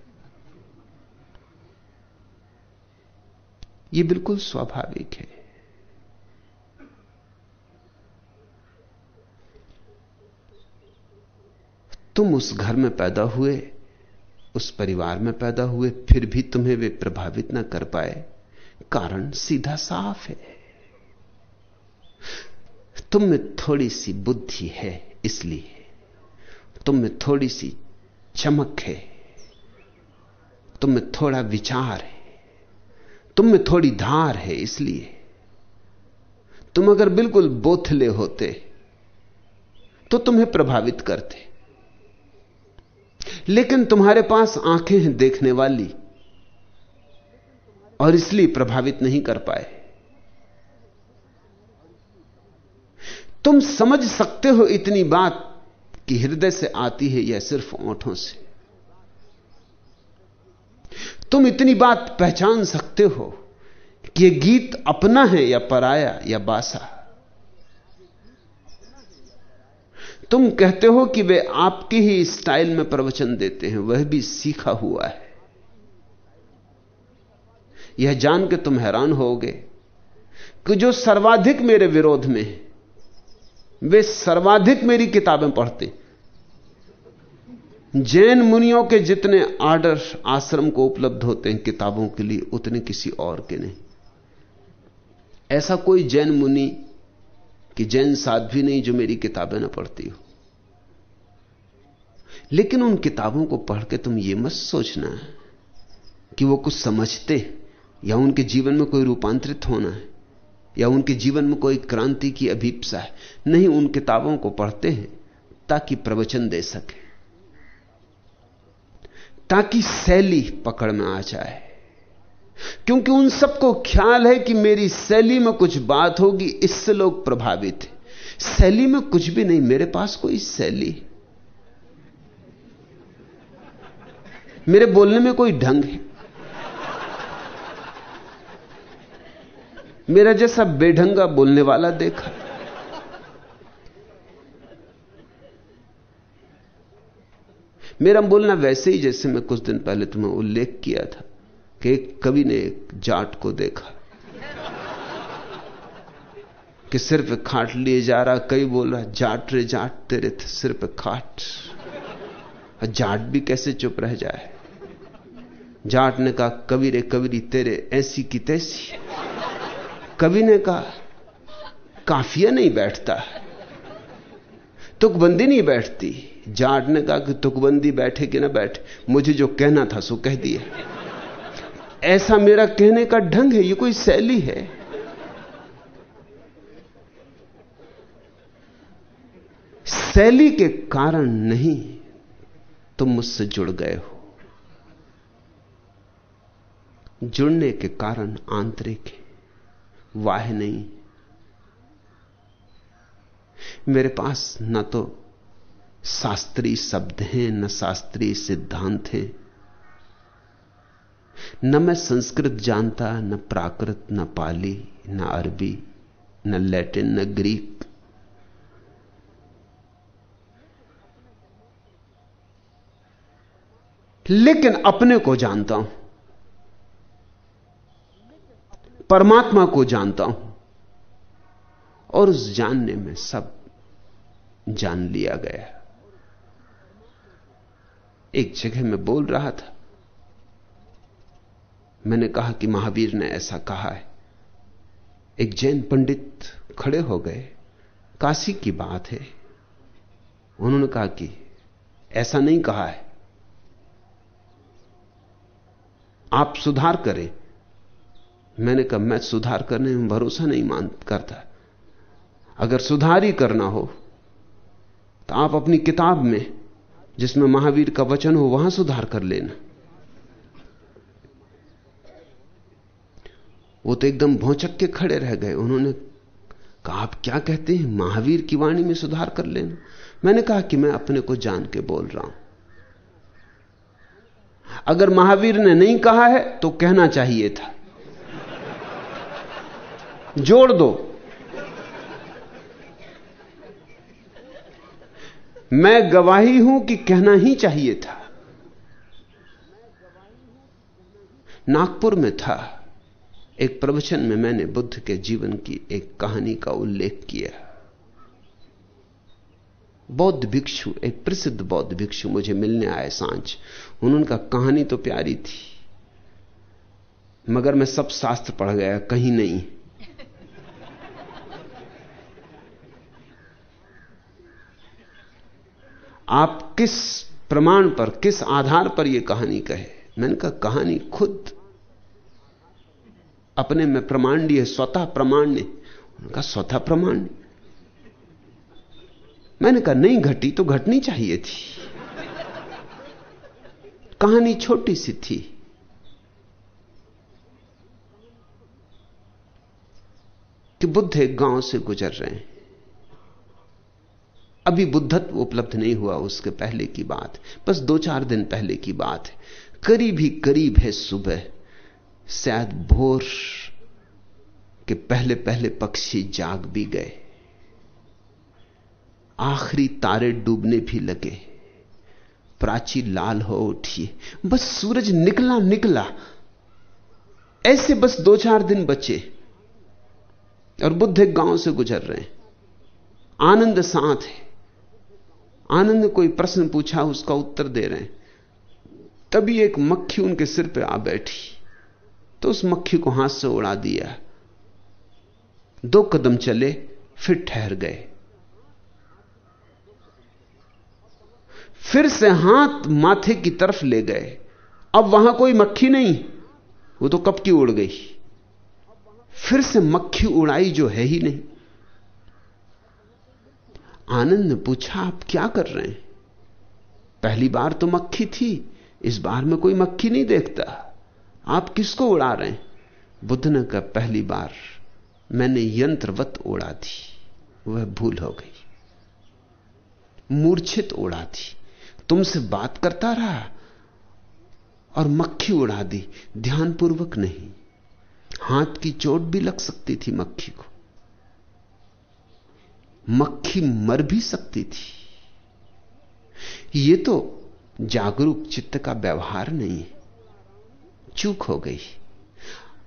यह बिल्कुल स्वाभाविक है। तुम उस घर में पैदा हुए, उस परिवार में पैदा हुए, फिर भी तुम्हें वे प्रभावित ना कर पाए। कारण सीधा साफ़ है। तुम में थोड़ी सी बुद्धि है इसलिए। तुम में थोड़ी सी चमक है। तुम में थोड़ा विचार है। तुम में थोड़ी धार है इसलिए। तुम अगर बिल्कुल बोथले होते तो तुम्हें प्रभावित करते। लेकिन तुम्हारे पास आँखें हैं देखने वाली, और इसलिए प्रभावित नहीं कर पाए। तुम समझ सकते हो इतनी बात कि हृदय से आती है या सिर्फ़ ओंठों से। तुम इतनी बात पहचान सकते हो कि यह गीत अपना है या पराया या बासा। तुम कहते हो कि वे आपकी ही स्टाइल में प्रवचन देते हैं, वह भी सीखा हुआ है। यह जान के तुम हैरान होगे कि जो सर्वाधिक मेरे विरोध में वे सर्वाधिक मेरी किताबें पढ़ते। जैन मुनियों के जितने आर्डर आश्रम को उपलब्ध होते हैं किताबों के लिए, उतने किसी और के नहीं। ऐसा कोई जैन मुनि कि जैन साध्वी नहीं जो मेरी किताबें ना पढ़ती हो। लेकिन उन किताबों को पढ़ के तुम ये मत सोचना कि वो कुछ समझते या उनके जीवन में कोई रूपांतरित होना है। या उनके जीवन में कोई क्रांति की अभीपसा है, नहीं उन किताबों को पढ़ते हैं ताकि प्रवचन दे सके। ताकि शैली पकड़ में आ जाए। क्योंकि उन सबको ख्याल है कि मेरी शैली में कुछ बात होगी, इससे लोग प्रभावित हैं। शैली में कुछ भी नहीं, मेरे पास कोई शैली। मेरे बोलने में कोई ढंग है। मेरा जैसा बेढंगा बोलने वाला देखा। मेरा बोलना वैसे ही जैसे मैं कुछ दिन पहले तुम्हें उल्लेख किया था कि एक कवि ने एक जाट को देखा कि सिर पे खाट लिए जा रहा कई बोल रहा, जाट रे जाट, तेरे थे सिर पे खाट। जाट भी कैसे चुप रह जाए? जाट ने कहा, कवि रे कविरी तेरे ऐसी की तैसी। कवि ने कहा, काफिया नहीं बैठता। तुकबंदी नहीं बैठती। जाट ने कहा कि तुकबंदी बैठे कि ना बैठे। मुझे जो कहना था सो कह दिया ऐसा मेरा कहने का ढंग है, ये कोई शैली है। शैली के कारण नहीं तुम मुझसे जुड़ गए हो। जुड़ने के कारण आंतरिक है। वाह नहीं। मेरे पास न तो शास्त्रीय शब्द हैं, न शास्त्रीय सिद्धांत हैं। न मैं संस्कृत जानता, न प्राकृत, न पाली, न अरबी, न लैटिन, न ग्रीक। लेकिन अपने को जानता हूँ। परमात्मा को जानता हूँ। और उस जानने में सब जान लिया गया एक जगह में बोल रहा था। मैंने कहा कि महावीर ने ऐसा कहा है। एक जैन पंडित खड़े हो गए। काशी की बात है। उन्होंने कहा कि ऐसा नहीं कहा है। आप सुधार करें। मैंने कहा, मैं सुधार करने में भरोसा नहीं मान, करता। अगर सुधार ही करना हो तो आप अपनी किताब में, जिसमें महावीर का वचन हो, वहाँ सुधार कर लेना। वो तो एकदम भौचक के खड़े रह गए। उन्होंने कहा, आप क्या कहते हैं? महावीर की वाणी में सुधार कर लेना। मैंने कहा कि मैं अपने को जान के बोल रहा हूँ। अगर महावीर ने नहीं कहा है तो कहना चाहिए था। जोड़ दो। मैं गवाही हूँ कि कहना ही चाहिए था। नागपुर में था। एक प्रवचन में मैंने बुद्ध के जीवन की एक कहानी का उल्लेख किया। बौद्ध भिक्षु, एक प्रसिद्ध बौद्ध भिक्षु मुझे मिलने आए साँझ। उन्होंने कहा, कहानी तो प्यारी थी, मगर मैं सब शास्त्र पढ़ गया, कहीं नहीं। आप किस प्रमाण पर, किस आधार पर यह कहानी कहे? मैंने कहा, कहानी खुद। अपने में प्रमाण्य है स्वतः प्रमाण्य उनका स्वतः प्रमाण्य मैंने कहा, नहीं, घटी तो घटनी चाहिए थी। कहानी छोटी सी थी। कि बुद्ध एक गाँव से गुजर रहे हैं। अभी बुद्धत्व उपलब्ध नहीं हुआ उसके पहले की बात। बस दो चार दिन पहले की बात है। करीब ही करीब है सुबह। शायद भोर के पहले पहले पक्षी जाग भी गए। आखिरी तारे डूबने भी लगे। प्राची लाल हो उठिए बस सूरज निकला निकला। ऐसे बस दो चार दिन बचे। और बुद्ध गाँव से गुजर रहे हैं। आनंद साथ है। आनंद कोई प्रश्न पूछा, उसका उत्तर दे रहे हैं। तभी एक मक्खी उनके सिर पे आ बैठी। तो उस मक्खी को हाथ से उड़ा दिया। दो कदम चले, फिर ठहर गए। फिर से हाथ माथे की तरफ़ ले गए। अब वहाँ कोई मक्खी नहीं। वो तो कब की उड़ गई? फिर से मक्खी उड़ाई जो है ही नहीं। आनंद ने पूछा, आप क्या कर रहे हैं? पहली बार तो मक्खी थी, इस बार में कोई मक्खी नहीं देखता। आप किसको उड़ा रहे हैं? बुद्ध ने कहा, पहली बार मैंने यंत्रवत उड़ा दी वह भूल हो गई। मूर्छित उड़ा दी तुमसे बात करता रहा और मक्खी उड़ा दी, ध्यानपूर्वक नहीं। हाथ की चोट भी लग सकती थी मक्खी को। मक्खी मर भी सकती थी। यह तो जागरूक चित्त का व्यवहार नहीं है। चूक हो गई।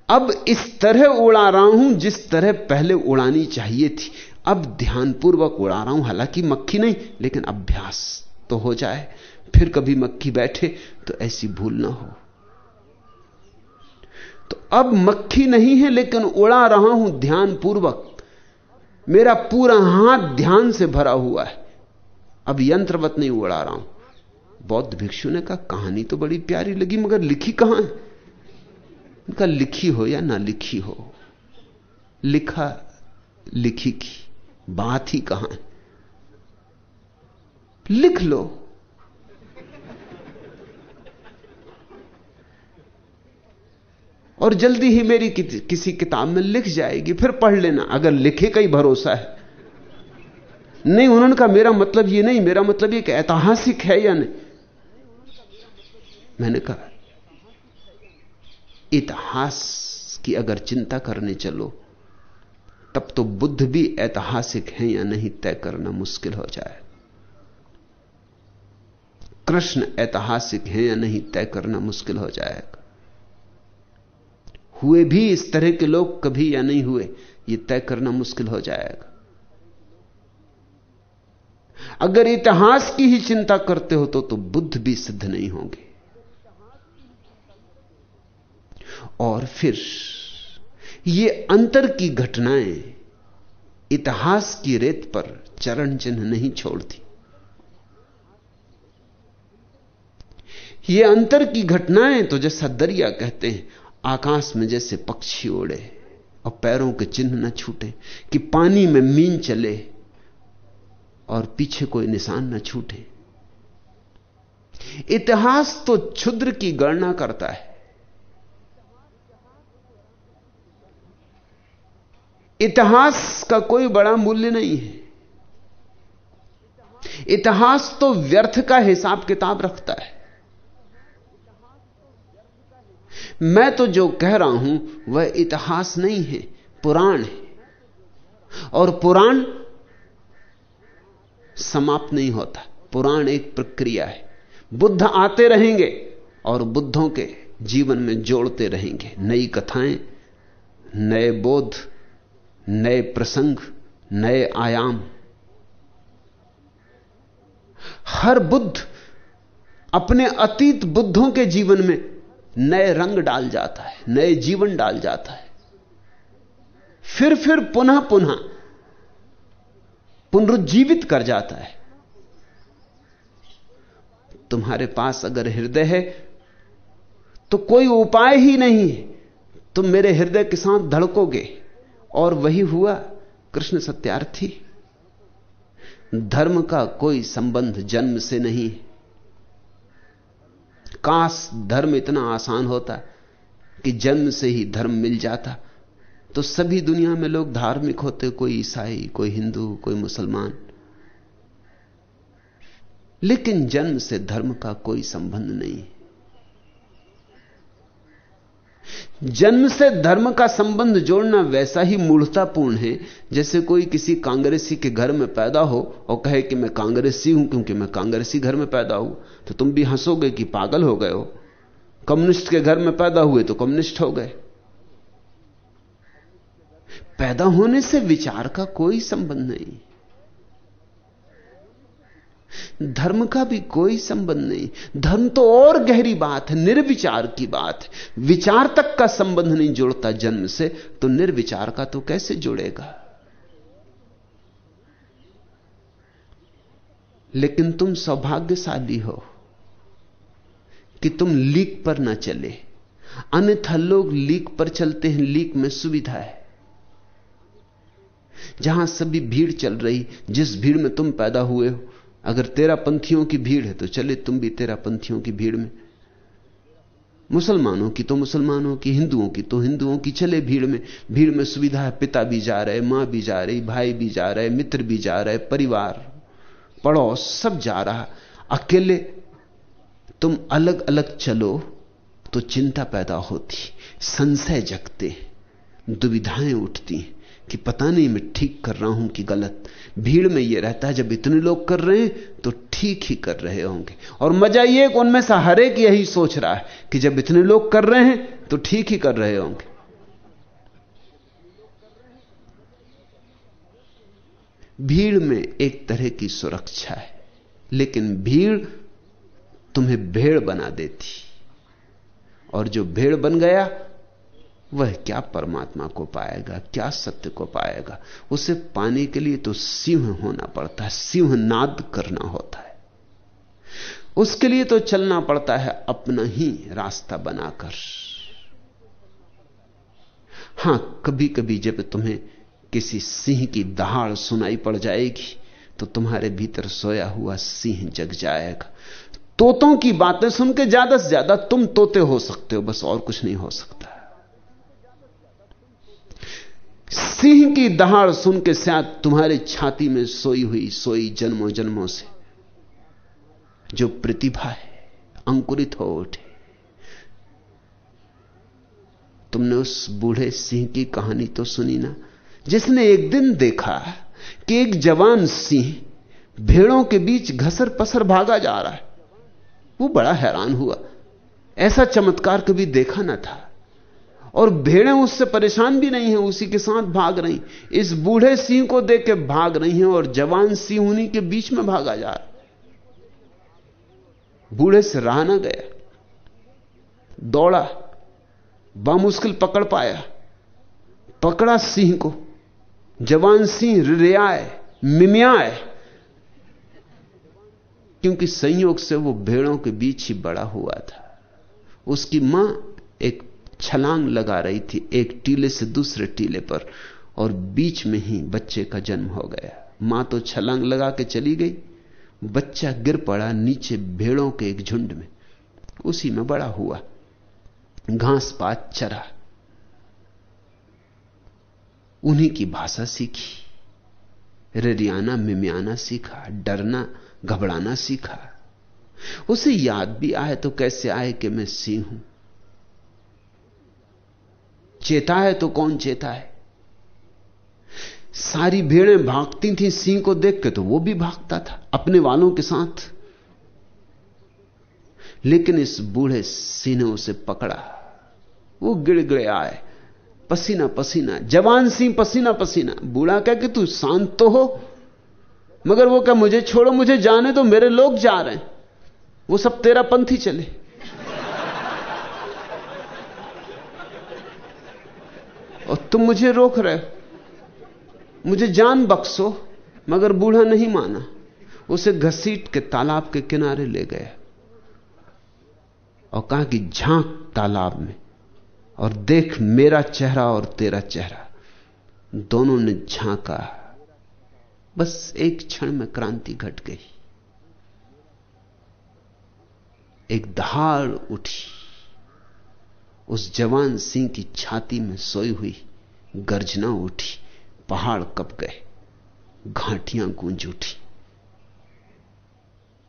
अब इस तरह उड़ा रहा हूँ जिस तरह पहले उड़ानी चाहिए थी। अब ध्यानपूर्वक उड़ा रहा हूँ। हालाँकि मक्खी नहीं, लेकिन अभ्यास तो हो जाए। फिर कभी मक्खी बैठे तो ऐसी भूल ना हो। तो अब मक्खी नहीं है, लेकिन उड़ा रहा हूँ ध्यानपूर्वक। मेरा पूरा हाथ ध्यान से भरा हुआ है। अब यंत्रवत नहीं उड़ा रहा हूँ। बौद्ध भिक्षु ने कहा, कहानी तो बड़ी प्यारी लगी, मगर लिखी कहाँ है? उनका लिखी हो या ना लिखी हो? लिखा, लिखी की बात ही कहाँ है? लिख लो। और जल्दी ही मेरी कि, किसी किताब में लिख जाएगी फिर पढ़ लेना अगर लिखे का ही भरोसा है। नहीं उन्होंने कहा मेरा मतलब ये नहीं मेरा मतलब ये ऐतिहासिक है या नहीं? मैंने कहा इतिहास की अगर चिंता करने चलो तब तो बुद्ध भी ऐतिहासिक है या नहीं तय करना मुश्किल हो जाए। कृष्ण ऐतिहासिक है या नहीं तय करना मुश्किल हो जाएगा। हुए भी इस तरह के लोग कभी या नहीं हुए यह तय करना मुश्किल हो जाएगा। अगर इतिहास की ही चिंता करते हो तो, तो बुद्ध भी सिद्ध नहीं होंगे। और फिर ये अंतर की घटनाएँ इतिहास की रेत पर चरण चिन्ह नहीं छोड़ती। ये अंतर की घटनाएँ तो जैसा दरिया कहते हैं आकाश में जैसे पक्षी उड़े और पैरों के चिन्ह न छूटे, कि पानी में मीन चले और पीछे कोई निशान न छूटे। इतिहास तो क्षुद्र की गणना करता है। इतिहास का कोई बड़ा मूल्य नहीं है। इतिहास तो व्यर्थ का हिसाब किताब रखता है। मैं तो जो कह रहा हूँ, वह इतिहास नहीं है, पुराण है। और पुराण समाप्त नहीं होता। पुराण एक प्रक्रिया है। बुद्ध आते रहेंगे और बुद्धों के जीवन में जोड़ते रहेंगे। नई कथाएँ, नए बोध, नए प्रसंग, नए आयाम। हर बुद्ध अपने अतीत बुद्धों के जीवन में नए रंग डाल जाता है, नए जीवन डाल जाता है। फिर फिर पुनः पुनः पुनरुज्जीवित कर जाता है। तुम्हारे पास अगर हृदय है तो कोई उपाय ही नहीं है। तुम मेरे हृदय के साथ धड़कोगे, और वही हुआ कृष्ण सत्यार्थी। धर्म का कोई संबंध जन्म से नहीं है। काश धर्म इतना आसान होता कि जन्म से ही धर्म मिल जाता। तो सभी दुनिया में लोग धार्मिक होते, कोई ईसाई, कोई हिंदू, कोई मुसलमान। लेकिन जन्म से धर्म का कोई संबंध नहीं जन्म से धर्म का संबंध जोड़ना वैसा ही मूर्तापूर्ण है, जैसे कोई किसी कांग्रेसी के घर में पैदा हो और कहे कि मैं कांग्रेसी हूँ क्योंकि मैं कांग्रेसी घर में पैदा हूँ तो तुम भी हंसोगे कि पागल हो गए हो। कम्युनिस्ट के घर में पैदा हुए तो कम्युनिस्ट हो गए। पैदा होने से विचार का कोई संबंध नहीं। धर्म का भी कोई संबंध नहीं। धर्म तो और गहरी बात है, निर्विचार की बात है। विचार तक का संबंध नहीं जुड़ता जन्म से तो निर्विचार का तो कैसे जुड़ेगा? लेकिन तुम सौभाग्यशाली हो कि तुम लीक पर ना चले। अन्यथा लोग लीक पर चलते हैं, लीक में सुविधा है। जहाँ सभी भीड़ चल रही, जिस भीड़ में तुम पैदा हुए हो अगर तेरा पंथियों की भीड़ है तो चले तुम भी तेरा पंथियों की भीड़ में। मुसलमानों की तो मुसलमानों की, हिंदुओं की तो हिंदुओं की, चले भीड़ में। भीड़ में सुविधा है, पिता भी जा रहे, माँ भी जा रही, भाई भी जा रहे, मित्र भी जा रहे, परिवार, पड़ोस, सब जा रहा। अकेले तुम अलग अलग चलो तो चिंता पैदा होती, संशय जगते, दुविधाएँ उठती। कि पता नहीं मैं ठीक कर रहा हूँ कि गलत। भीड़ में यह रहता है, जब इतने लोग कर रहे हैं तो ठीक ही कर रहे होंगे। और मज़ा यह कि उनमें से हर एक यही सोच रहा है कि जब इतने लोग कर रहे हैं तो ठीक ही कर रहे होंगे। भीड़ में एक तरह की सुरक्षा है, लेकिन भीड़ तुम्हें भेड़ बना देती। और जो भेड़ बन गया वह क्या परमात्मा को पाएगा, क्या सत्य को पाएगा? उसे पाने के लिए तो सिंह होना पड़ता है, सिंह नाद करना होता है। उसके लिए तो चलना पड़ता है, अपना ही रास्ता बनाकर। हाँ कभी कभी जब तुम्हें किसी सिंह की दहाड़ सुनाई पड़ जाएगी तो तुम्हारे भीतर सोया हुआ सिंह जग जाएगा। तोतों की बातें सुन के ज़्यादा से ज़्यादा तुम तोते हो सकते हो, बस और कुछ नहीं हो सकता। सिंह की दहाड़ सुन के शायद तुम्हारी छाती में सोई हुई, सोई जन्मों जन्मों से। जो प्रतिभा है, अंकुरित हो उठे। तुमने उस बूढ़े सिंह की कहानी तो सुनी ना? जिसने एक दिन देखा कि एक जवान सिंह भेड़ों के बीच घसर पसर भागा जा रहा है। वो बड़ा हैरान हुआ। ऐसा चमत्कार कभी देखा ना था। और भेड़ें उससे परेशान भी नहीं है, उसी के साथ भाग रही। इस बूढ़े सिंह को देख के भाग रही हैं और जवान सिंह उन्हीं के बीच में भागा जा रहा बूढ़े से रहा ना गया। दौड़ा, बामुश्किल पकड़ पाया। पकड़ा सिंह को। जवान सिंह रियाए, मिमियाए। क्योंकि संयोग से वो भेड़ों के बीच ही बड़ा हुआ था। उसकी माँ एक छलांग लगा रही थी एक टीले से दूसरे टीले पर और बीच में ही बच्चे का जन्म हो गया। माँ तो छलांग लगा के चली गई। बच्चा गिर पड़ा नीचे भेड़ों के एक झुंड में। उसी में बड़ा हुआ। घास पात चरा। उन्हीं की भाषा सीखी। रेरियाना, मिमियाना सीखा, डरना, घबराना सीखा। उसे याद भी आए तो कैसे आए कि मैं सिंह हूँ? चेता है तो कौन चेता है? सारी भेड़ें भागती थी, सिंह को देख के तो वो भी भागता था, अपने वालों के साथ। लेकिन इस बूढ़े सिंह ने उसे पकड़ा। वो गिड़गिड़े आए। पसीना पसीना। जवान सिंह, पसीना पसीना। बूढ़ा कह कि तू शांत तो हो, मगर वो क्या मुझे छोड़ो, मुझे जाने तो मेरे लोग जा रहे हैं। वो सब तेरा पंथी चले। और तुम मुझे रोक रहे हो। मुझे जान बख्शो, मगर बूढ़ा नहीं माना। उसे घसीट के तालाब के किनारे ले गया और कहा कि झाँक तालाब में और देख मेरा चेहरा और तेरा चेहरा। दोनों ने झांका। बस एक क्षण में क्रांति घट गई। एक दहाड़ उठी। उस जवान सिंह की छाती में सोई हुई गर्जना उठी, पहाड़ कप गए, घाटियाँ गूंज उठी।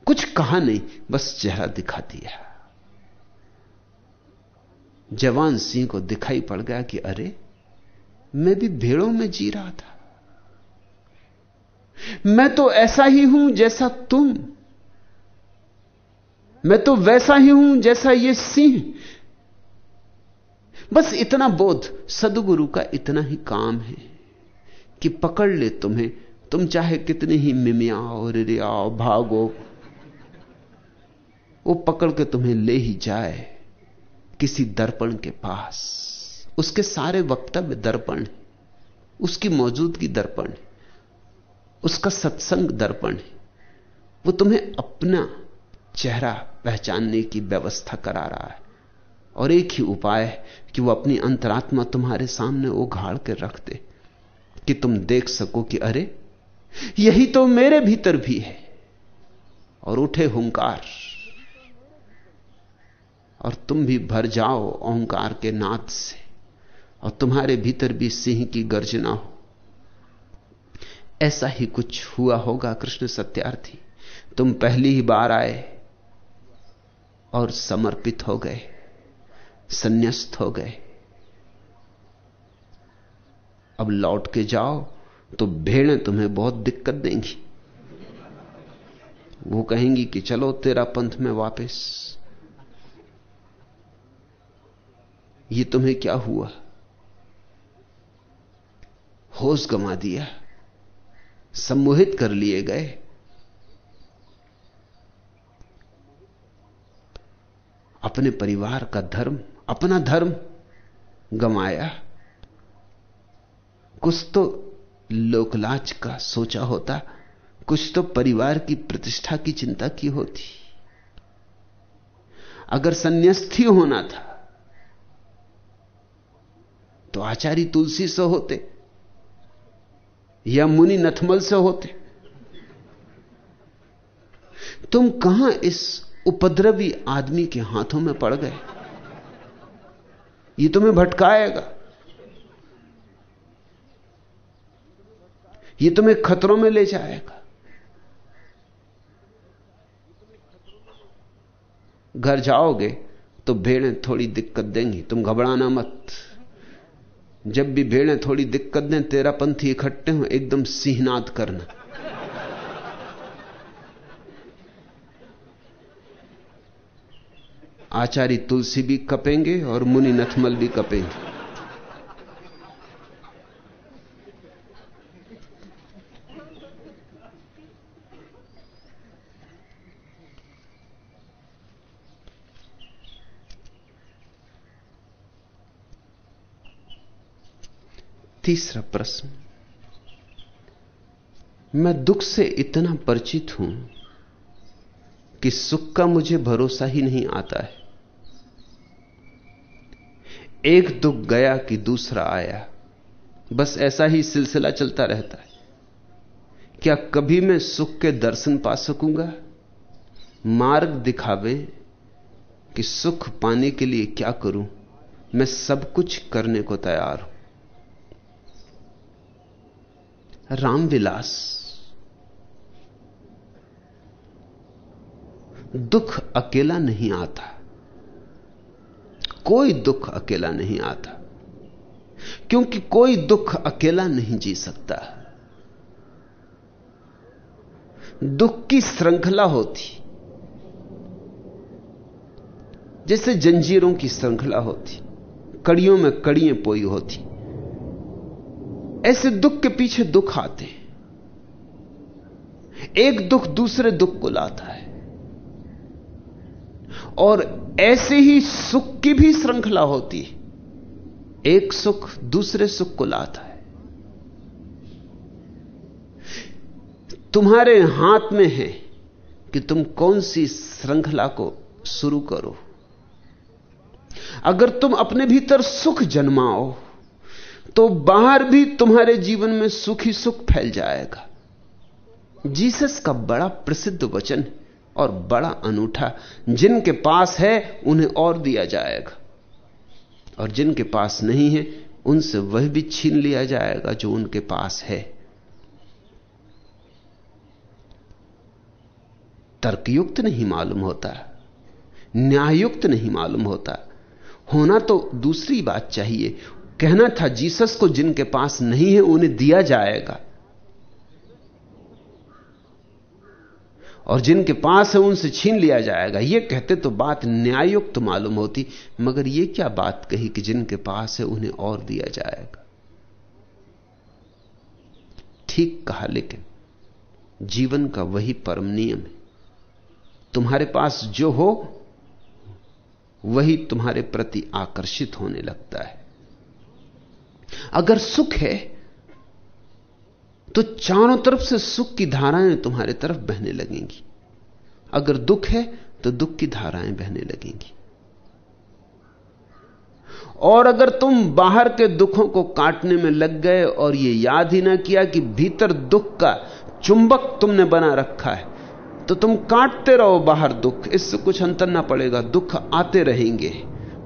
कुछ कहा नहीं, बस चेहरा दिखा दिया जवान सिंह को दिखाई पड़ गया कि अरे, मैं भी भेड़ों में जी रहा था। मैं तो ऐसा ही हूँ जैसा तुम। मैं तो वैसा ही हूँ जैसा ये सिंह। बस इतना बोध, सदगुरु का इतना ही काम है कि पकड़ ले तुम्हें। तुम चाहे कितने ही मिमियाओ रियाओ भागो, वो पकड़ के तुम्हें ले ही जाए किसी दर्पण के पास। उसके सारे वक्तव्य दर्पण है, उसकी मौजूदगी दर्पण है, उसका सत्संग दर्पण है। वो तुम्हें अपना चेहरा पहचानने की व्यवस्था करा रहा है। और एक ही उपाय है कि वो अपनी अंतरात्मा तुम्हारे सामने उघाड़ के रख दे, कि तुम देख सको कि अरे, यही तो मेरे भीतर भी है। और उठे हुंकार। और तुम भी भर जाओ ओंकार के नाद से, और तुम्हारे भीतर भी सिंह की गर्जना हो। ऐसा ही कुछ हुआ होगा कृष्ण सत्यार्थी। तुम पहली ही बार आए और समर्पित हो गए। संन्यास्त हो गए। अब लौट के जाओ तो भेड़ें तुम्हें बहुत दिक्कत देंगी। वो कहेंगी कि चलो तेरा पंथ में वापस। ये तुम्हें क्या हुआ? होश गमा दिया। सम्मोहित कर लिए गए। अपने परिवार का धर्म अपना धर्म गमाया। कुछ तो लोकलाज का सोचा होता, कुछ तो परिवार की प्रतिष्ठा की चिंता की होती। अगर संन्यास्थी होना था तो आचार्य तुलसी से होते, या मुनि नथमल से होते। तुम कहाँ इस उपद्रवी आदमी के हाथों में पड़ गए? ये तुम्हें भटकाएगा। ये तुम्हें खतरों में ले जाएगा। घर जाओगे तो भेड़ें थोड़ी दिक्कत देंगी। तुम घबराना मत। जब भी भेड़ें थोड़ी दिक्कत दें, तेरा पंथी इकट्ठे हो, एकदम सिंहनाद करना। आचार्य तुलसी भी कपेंगे और मुनि नथमल भी कपेंगे। तीसरा प्रश्न। मैं दुख से इतना परिचित हूँ कि सुख का मुझे भरोसा ही नहीं आता है। एक दुख गया कि दूसरा आया। बस ऐसा ही सिलसिला चलता रहता है। क्या कभी मैं सुख के दर्शन पा सकूँगा? मार्ग दिखावे कि सुख पाने के लिए क्या करूँ? मैं सब कुछ करने को तैयार हूँ। रामविलास। दुख अकेला नहीं आता। कोई दुख अकेला नहीं आता, क्योंकि कोई दुख अकेला नहीं जी सकता। दुख की श्रृंखला होती, जैसे जंजीरों की श्रृंखला होती, कड़ियों में कड़ियाँ पोई होती, ऐसे दुख के पीछे दुख आते हैं। एक दुख दूसरे दुख को लाता है। और ऐसे ही सुख की भी श्रृंखला होती है। एक सुख दूसरे सुख को लाता है। तुम्हारे हाथ में है कि तुम कौन सी श्रृंखला को शुरू करो। अगर तुम अपने भीतर सुख जन्माओ तो बाहर भी तुम्हारे जीवन में सुख ही सुख फैल जाएगा। जीसस का बड़ा प्रसिद्ध वचन और बड़ा अनूठा, जिनके पास है, उन्हें और दिया जाएगा। और जिनके पास नहीं है, उनसे वह भी छीन लिया जाएगा जो उनके पास है। तर्कयुक्त नहीं मालूम होता न्यायुक्त नहीं मालूम होता। होना तो दूसरी बात चाहिए। कहना था, जीसस को जिनके पास नहीं है, उन्हें दिया जाएगा। और जिनके पास है उनसे छीन लिया जाएगा। यह कहते तो बात न्यायुक्त मालूम होती, मगर यह क्या बात कही कि जिनके पास है उन्हें और दिया जाएगा? ठीक कहा, लेकिन जीवन का वही परम नियम है। तुम्हारे पास जो हो, वही तुम्हारे प्रति आकर्षित होने लगता है। अगर सुख है तो चारों तरफ़ से सुख की धाराएँ तुम्हारे तरफ़ बहने लगेंगी। अगर दुख है तो दुख की धाराएँ बहने लगेंगी। और अगर तुम बाहर के दुखों को काटने में लग गए और यह याद ही ना किया कि भीतर दुख का चुंबक तुमने बना रखा है तो तुम काटते रहो बाहर दुख। इससे कुछ अंतर ना पड़ेगा। दुख आते रहेंगे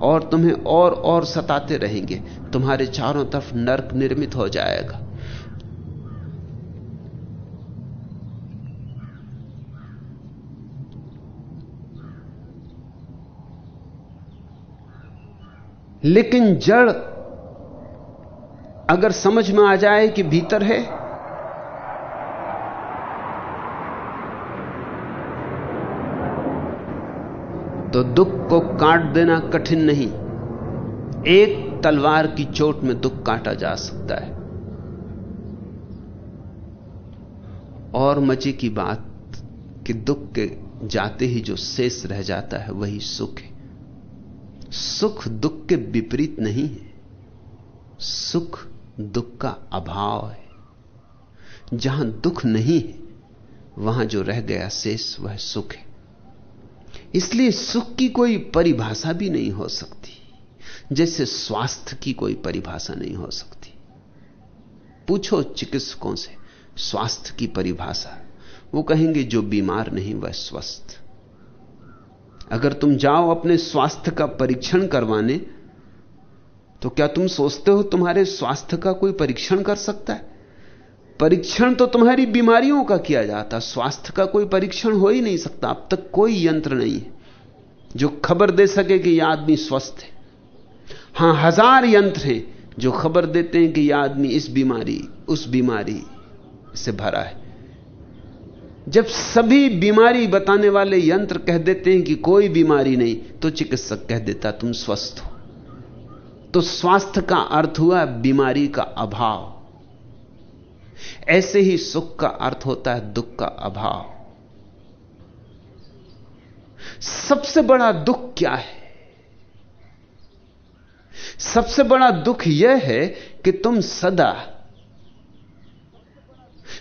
और तुम्हें और और सताते रहेंगे। तुम्हारे चारों तरफ़ नर्क निर्मित हो जाएगा। लेकिन जड़ अगर समझ में आ जाए कि भीतर है तो दुख को काट देना कठिन नहीं। एक तलवार की चोट में दुख काटा जा सकता है। और मज़े की बात कि दुख के जाते ही जो शेष रह जाता है, वही सुख है। सुख दुख के विपरीत नहीं है। सुख दुख का अभाव है। जहाँ दुख नहीं है, वहाँ जो रह गया शेष, वह सुख है। इसलिए सुख की कोई परिभाषा भी नहीं हो सकती। जैसे स्वास्थ्य की कोई परिभाषा नहीं हो सकती। पूछो चिकित्सकों से, स्वास्थ्य की परिभाषा। वो कहेंगे, जो बीमार नहीं, वह स्वस्थ। अगर तुम जाओ अपने स्वास्थ्य का परीक्षण करवाने तो क्या तुम सोचते हो तुम्हारे स्वास्थ्य का कोई परीक्षण कर सकता है? परीक्षण तो तुम्हारी बीमारियों का किया जाता, स्वास्थ्य का कोई परीक्षण हो ही नहीं सकता, अब तक कोई यंत्र नहीं है, जो खबर दे सके कि यह आदमी स्वस्थ है। हाँ, हज़ार यंत्र हैं जो खबर देते हैं कि यह आदमी इस बीमारी, उस बीमारी से भरा है। जब सभी बीमारी बताने वाले यंत्र कह देते हैं कि कोई बीमारी नहीं तो चिकित्सक कह देता, तुम स्वस्थ हो। तो स्वास्थ्य का अर्थ हुआ बीमारी का अभाव। ऐसे ही सुख का अर्थ होता है दुख का अभाव। सबसे बड़ा दुख क्या है? सबसे बड़ा दुख यह है कि तुम सदा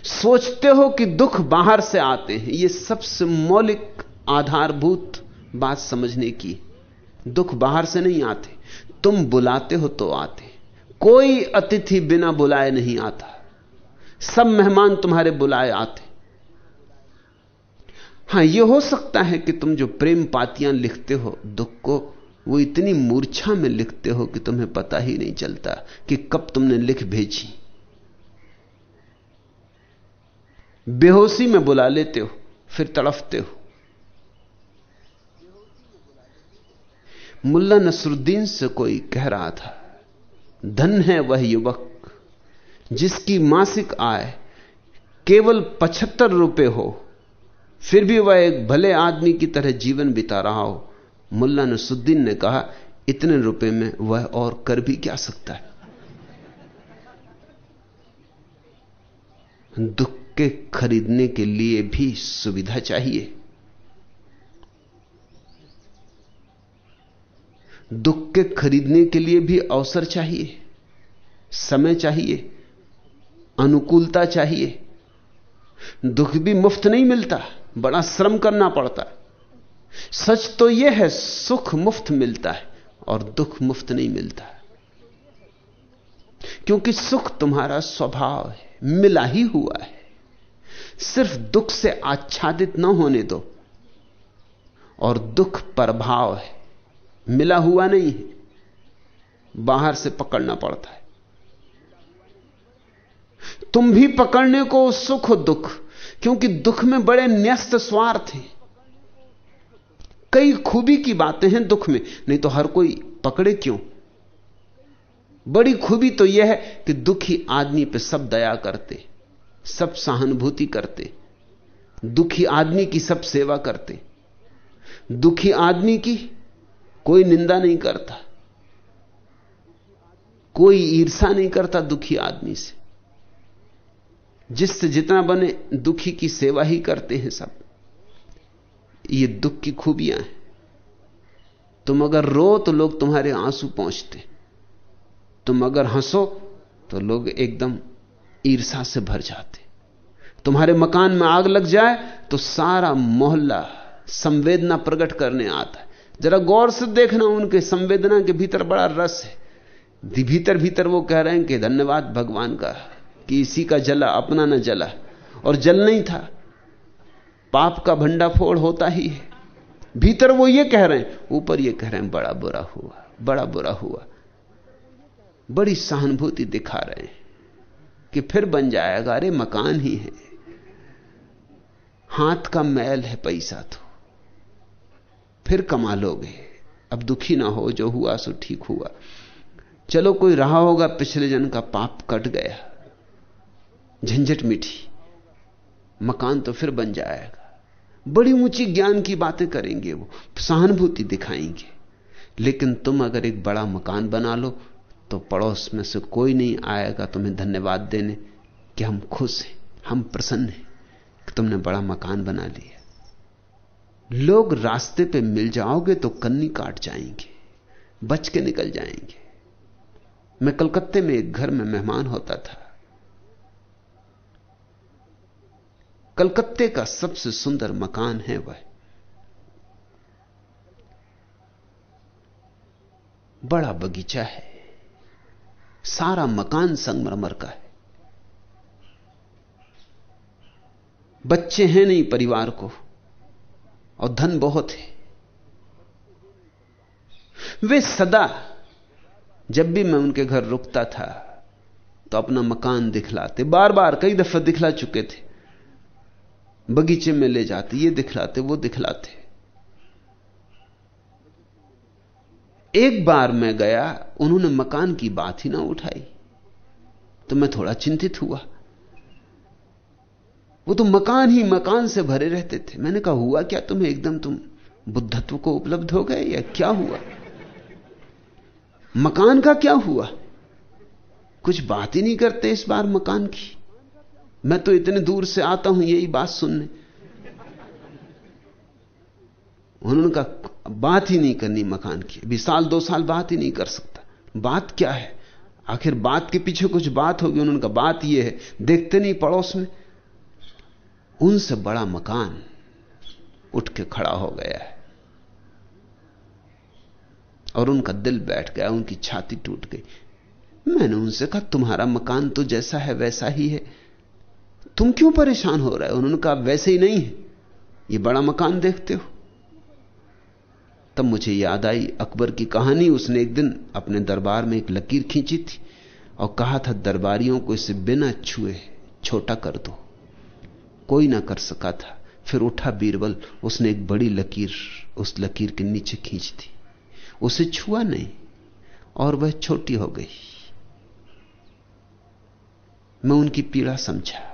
सोचते हो कि दुख बाहर से आते हैं। यह सबसे मौलिक आधारभूत बात समझने की। दुख बाहर से नहीं आते। तुम बुलाते हो तो आते। कोई अतिथि बिना बुलाए नहीं आता। सब मेहमान तुम्हारे बुलाए आते। हाँ यह हो सकता है कि तुम जो प्रेम पातियाँ लिखते हो, दुख को, वो इतनी मूर्छा में लिखते हो कि तुम्हें पता ही नहीं चलता कि कब तुमने लिख भेजी। बेहोशी में बुला लेते हो, फिर तड़फते हो। मुल्ला नसरुद्दीन से कोई कह रहा था, धन है वह युवक, जिसकी मासिक आय केवल पचहत्तर रुपए हो, फिर भी वह एक भले आदमी की तरह जीवन बिता रहा हो। मुल्ला नसुद्दीन ने कहा, इतने रुपए में वह और कर भी क्या सकता है? दुख के खरीदने के लिए भी सुविधा चाहिए। दुख के खरीदने के लिए भी अवसर चाहिए, समय चाहिए, अनुकूलता चाहिए। दुख भी मुफ़्त नहीं मिलता, बड़ा श्रम करना पड़ता। सच तो यह है, सुख मुफ़्त मिलता है और दुख मुफ़्त नहीं मिलता। क्योंकि सुख तुम्हारा स्वभाव है, मिला ही हुआ है। सिर्फ़ दुख से आच्छादित न होने दो। और दुख प्रभाव है। मिला हुआ नहीं है। बाहर से पकड़ना पड़ता है। तुम भी पकड़ने को सुख हो दुख, क्योंकि दुख में बड़े न्यस्त स्वार्थ हैं। कई खूबी की बातें हैं दुख में, नहीं तो हर कोई पकड़े क्यों? बड़ी खूबी तो यह है कि दुखी आदमी पे सब दया करते। सब सहानुभूति करते, दुखी आदमी की सब सेवा करते, दुखी आदमी की कोई निंदा नहीं करता, कोई ईर्षा नहीं करता दुखी आदमी से। जिससे जितना बने दुखी की सेवा ही करते हैं सब। ये दुख की खूबियाँ हैं। तुम अगर रो तो लोग तुम्हारे आँसू पहुँचते तुम अगर हंसो तो लोग एकदम ईर्षा से भर जाते। तुम्हारे मकान में आग लग जाए तो सारा मोहल्ला संवेदना प्रकट करने आता है। जरा गौर से देखना उनके संवेदना के भीतर बड़ा रस है। भीतर भीतर वो कह रहे हैं कि धन्यवाद भगवान का कि इसी का जला, अपना न जला। और जल नहीं था। पाप का भंडाफोड़ होता ही है। भीतर वो ये कह रहे हैं, ऊपर ये कह रहे हैं, बड़ा बुरा हुआ, बड़ा बुरा हुआ। बड़ी सहानुभूति दिखा रहे हैं। कि फिर बन जाएगा, अरे मकान ही है। हाथ का मैल है पैसा तो। फिर कमा लोगे। अब दुखी ना हो, जो हुआ सो ठीक हुआ। चलो, कोई रहा होगा, पिछले जन का पाप कट गया। झंझट मिठी मकान तो फिर बन जाएगा। बड़ी ऊँची ज्ञान की बातें करेंगे वो, सहानुभूति दिखाएँगे। लेकिन तुम अगर एक बड़ा मकान बना लो तो पड़ोस में से कोई नहीं आएगा तुम्हें धन्यवाद देने कि हम खुश हैं, हम प्रसन्न हैं कि तुमने बड़ा मकान बना लिया। लोग रास्ते पे मिल जाओगे तो कन्नी काट जाएँगे, बच के निकल जाएँगे। मैं कलकत्ते में एक घर में मेहमान होता था। कलकत्ते का सबसे सुंदर मकान है वह। बड़ा बगीचा है। सारा मकान संगमरमर का है। बच्चे हैं नहीं परिवार को, और धन बहुत है। वे सदा, जब भी मैं उनके घर रुकता था तो अपना मकान दिखलाते। बार बार कई दफे दिखला चुके थे। बगीचे में ले जाते, ये दिखलाते, वो दिखलाते। एक बार मैं गया, उन्होंने मकान की बात ही ना उठाई। तो मैं थोड़ा चिंतित हुआ। वो तो मकान ही मकान से भरे रहते थे। मैंने कहा, हुआ क्या तुम्हें? एकदम तुम बुद्धत्व को उपलब्ध हो गए या क्या हुआ? मकान का क्या हुआ? कुछ बात ही नहीं करते इस बार मकान की। मैं तो इतने दूर से आता हूँ यही बात सुनने। उन्होंने कहा बात ही नहीं करनी मकान की। अभी साल, दो साल बात ही नहीं कर सकता। बात क्या है? आखिर बात के पीछे कुछ बात होगी, उन्होंने कहा, बात यह है, देखते नहीं पड़ोस में। उनसे बड़ा मकान उठ के खड़ा हो गया है। और उनका दिल बैठ गया, उनकी छाती टूट गई। मैंने उनसे कहा, तुम्हारा मकान तो जैसा है, वैसा ही है। तुम क्यों परेशान हो रहे हो? उन्होंने कहा, वैसे ही नहीं है। ये बड़ा मकान देखते हो। तब मुझे याद आई अकबर की कहानी। उसने एक दिन अपने दरबार में एक लकीर खींची थी और कहा था, दरबारियों को इसे बिना छुए छोटा कर दो। कोई ना कर सका था। फिर उठा बीरबल, उसने एक बड़ी लकीर उस लकीर के नीचे खींच दी। उसे छुआ नहीं और वह छोटी हो गई। मैं उनकी पीड़ा समझा।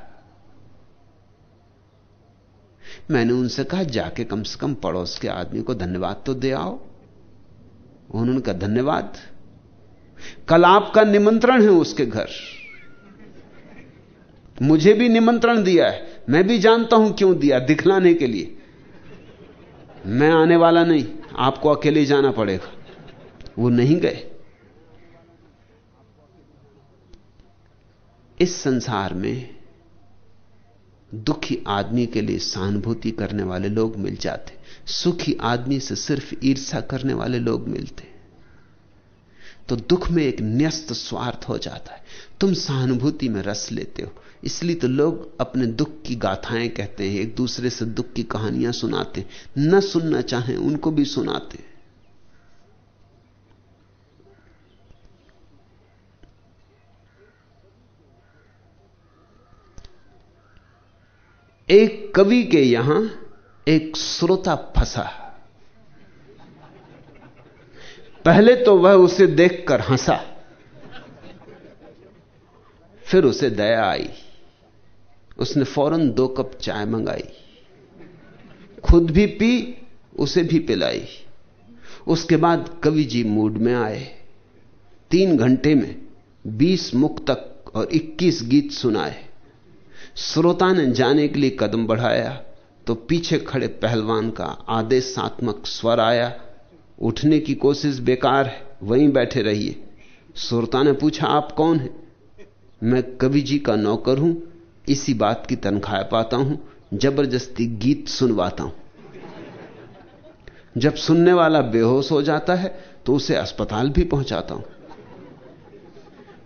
मैंने उनसे कहा, जाके कम से कम पड़ोस के आदमी को धन्यवाद तो दे आओ। उन्होंने कहा, धन्यवाद। कल आपका निमंत्रण है उसके घर। मुझे भी निमंत्रण दिया है। मैं भी जानता हूँ क्यों दिया दिखलाने के लिए। मैं आने वाला नहीं, आपको अकेले जाना पड़ेगा। वो नहीं गए। इस संसार में दुखी आदमी के लिए सहानुभूति करने वाले लोग मिल जाते, सुखी आदमी से सिर्फ़ ईर्षा करने वाले लोग मिलते। तो दुख में एक न्यस्त स्वार्थ हो जाता है। तुम सहानुभूति में रस लेते हो। इसलिए तो लोग अपने दुख की गाथाएँ कहते हैं, एक दूसरे से दुख की कहानियाँ सुनाते न सुनना चाहें, उनको भी सुनाते एक कवि के यहाँ एक श्रोता फंसा। पहले तो वह उसे देखकर हंसा। फिर उसे दया आई। उसने फ़ौरन दो कप चाय मंगाई। खुद भी पी, उसे भी पिलाई। उसके बाद कवि जी मूड में आए। तीन घंटे में बीस मुख तक और इक्कीस गीत सुनाए। श्रोता ने जाने के लिए कदम बढ़ाया तो पीछे खड़े पहलवान का आदेशात्मक स्वर आया, उठने की कोशिश बेकार है, वहीं बैठे रहिए। श्रोता ने पूछा, आप कौन हैं? मैं कवि जी का नौकर हूँ, इसी बात की तनख्वाह पाता हूँ, ज़बरदस्ती गीत सुनवाता हूँ। जब सुनने वाला बेहोश हो जाता है तो उसे अस्पताल भी पहुंचाता हूँ।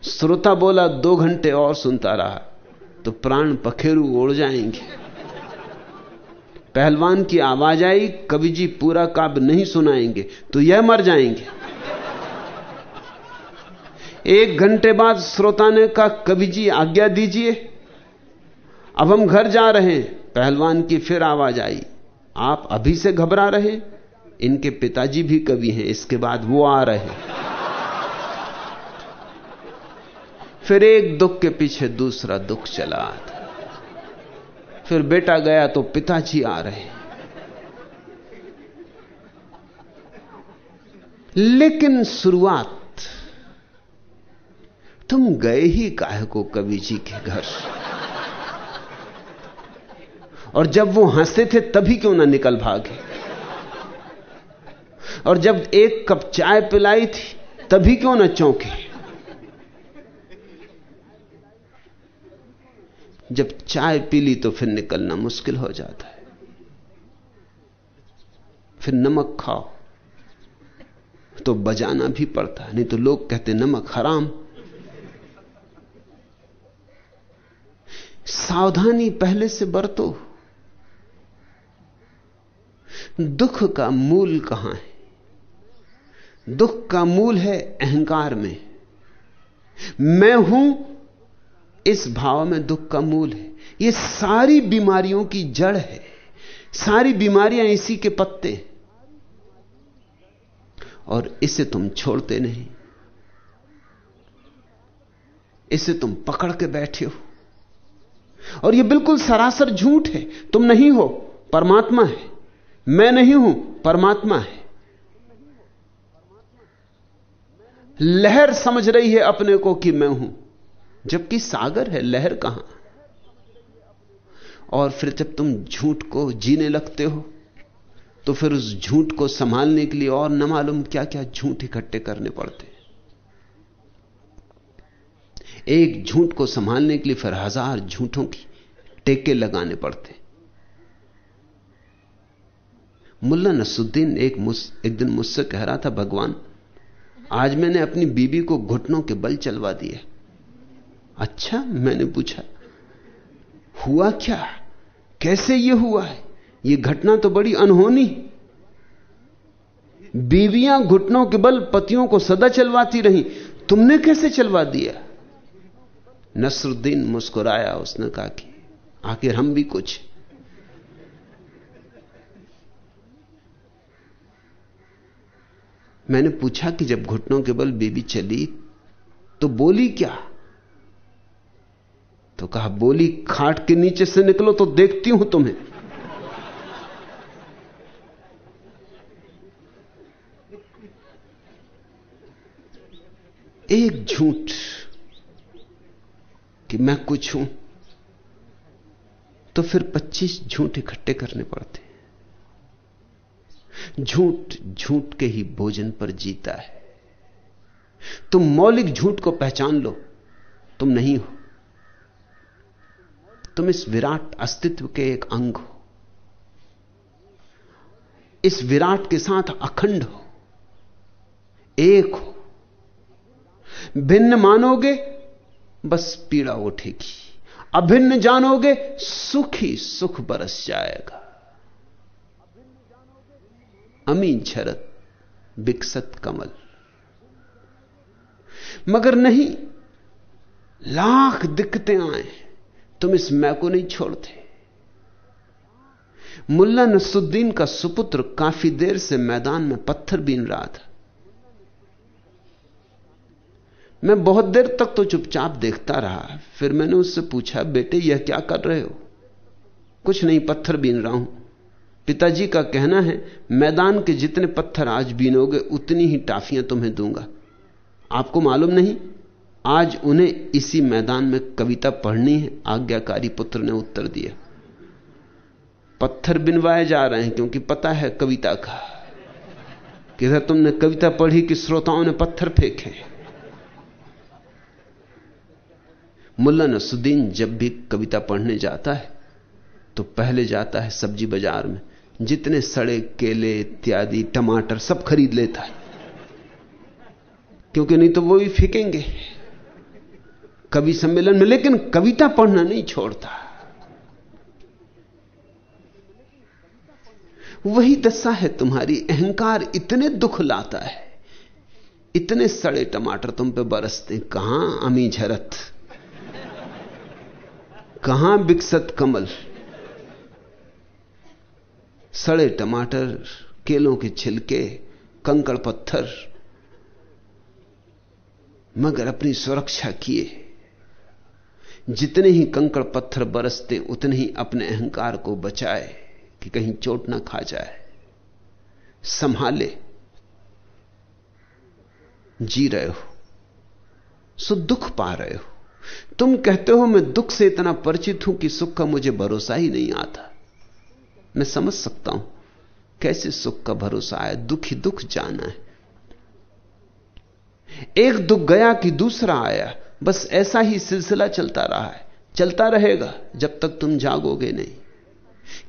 श्रोता बोला, दो घंटे और सुनता रहा। तो प्राण पखेरु उड़ जाएँगे। पहलवान की आवाज़ आई, कवि जी पूरा काव्य नहीं सुनाएँगे तो यह मर जाएँगे। एक घंटे बाद श्रोता ने कहा, कवि जी आज्ञा दीजिए। अब हम घर जा रहे हैं। पहलवान की फिर आवाज़ आई, आप अभी से घबरा रहे इनके पिताजी भी कवि हैं, इसके बाद वो आ रहे हैं। फिर एक दुख के पीछे दूसरा दुख चला आता फिर बेटा गया तो पिताजी आ रहे लेकिन शुरुआत, तुम गए ही काहे को कवि जी के घर? और जब वो हँसते थे तभी क्यों ना निकल भागे? और जब एक कप चाय पिलाई थी तभी क्यों ना चौंके? जब चाय पी ली तो फिर निकलना मुश्किल हो जाता है। फिर नमक खाओ तो बजाना भी पड़ता है। नहीं तो लोग कहते, नमक हराम। सावधानी पहले से बरतो। दुख का मूल कहाँ है? दुख का मूल है अहंकार में। मैं हूँ इस भाव में दुख का मूल है। यह सारी बीमारियों की जड़ है। सारी बीमारियाँ इसी के पत्ते और इसे तुम छोड़ते नहीं। इसे तुम पकड़ के बैठे हो। और यह बिल्कुल सरासर झूठ है। तुम नहीं हो, परमात्मा है। मैं नहीं हूँ, परमात्मा है। लहर समझ रही है अपने को कि मैं हूँ। जबकि सागर है लहर कहाँ? और फिर जब तुम झूठ को जीने लगते हो तो फिर उस झूठ को संभालने के लिए और न मालूम क्या क्या झूठ इकट्ठे करने पड़ते एक झूठ को संभालने के लिए फिर हज़ार झूठों की टेके लगाने पड़ते मुल्ला नसुद्दीन एक मुस, एक दिन मुझसे कह रहा था भगवान आज मैंने अपनी बीबी को घुटनों के बल चलवा दिया अच्छा मैंने पूछा, हुआ क्या? कैसे यह हुआ है? यह घटना तो बड़ी अनहोनी बीवियाँ घुटनों के बल पतियों को सदा चलवाती रही। तुमने कैसे चलवा दिया? नसरुद्दीन मुस्कुराया, उसने कहा कि, आखिर हम भी कुछ मैंने पूछा कि जब घुटनों के बल बीबी चली तो बोली क्या? तो कहा, बोली, खाट के नीचे से निकलो तो देखती हूँ तुम्हें। एक झूठ कि मैं कुछ हूँ तो फिर 25 झूठ इकट्ठे करने पड़ते झूठ झूठ के ही भोजन पर जीता है। तुम मौलिक झूठ को पहचान लो, तुम नहीं हो। तुम इस विराट अस्तित्व के एक अंग हो। इस विराट के साथ अखंड हो। एक हो। भिन्न मानोगे, बस पीड़ा उठेगी। अभिन्न जानोगे, सुख सुख बरस जाएगा। अमी झरत विकसत कमल। मगर नहीं, लाख दिक्कतें आए तुम इस मैं को नहीं छोड़ते। मुल्ला नसुद्दीन का सुपुत्र काफ़ी देर से मैदान में पत्थर बीन रहा था। मैं बहुत देर तक तो चुपचाप देखता रहा, फिर मैंने उससे पूछा, बेटे, यह क्या कर रहे हो? कुछ नहीं, पत्थर बीन रहा हूँ। पिताजी का कहना है, मैदान के जितने पत्थर आज बीनोगे, उतनी ही टाफियाँ तुम्हें दूँगा। आपको मालूम नहीं? आज उन्हें इसी मैदान में कविता पढ़नी है। आज्ञाकारी पुत्र ने उत्तर दिया। पत्थर बिनवाए जा रहे हैं क्योंकि पता है कविता का। किधर तुमने कविता पढ़ी कि श्रोताओं ने पत्थर फेंके? मुल्ला नसुद्दीन जब भी कविता पढ़ने जाता है तो पहले जाता है सब्ज़ी बाज़ार में। जितने सड़े, केले इत्यादि, टमाटर सब खरीद लेता है। क्योंकि नहीं तो वो भी फेंकेंगे। कवि सम्मेलन में, लेकिन कविता पढ़ना नहीं छोड़ता। वही दशा है तुम्हारी, अहंकार इतने दुख लाता है, इतने सड़े टमाटर तुम पे बरसते कहाँ अमी झरत? कहाँ विकसत कमल? सड़े टमाटर, केलों के छिलके, कंकड़ पत्थर, मगर अपनी सुरक्षा किए। जितने ही कंकड़ पत्थर बरसते, उतने ही अपने अहंकार को बचाए कि कहीं चोट ना खा जाए। संभाले। जी रहे हो। सो दुख पा रहे हो। तुम कहते हो, मैं दुख से इतना परिचित हूँ कि सुख का मुझे भरोसा ही नहीं आता। मैं समझ सकता हूँ, कैसे सुख का भरोसा आया दुख ही दुख जाना है। एक दुख गया कि दूसरा आया? बस ऐसा ही सिलसिला चलता रहा है। चलता रहेगा, जब तक तुम जागोगे नहीं।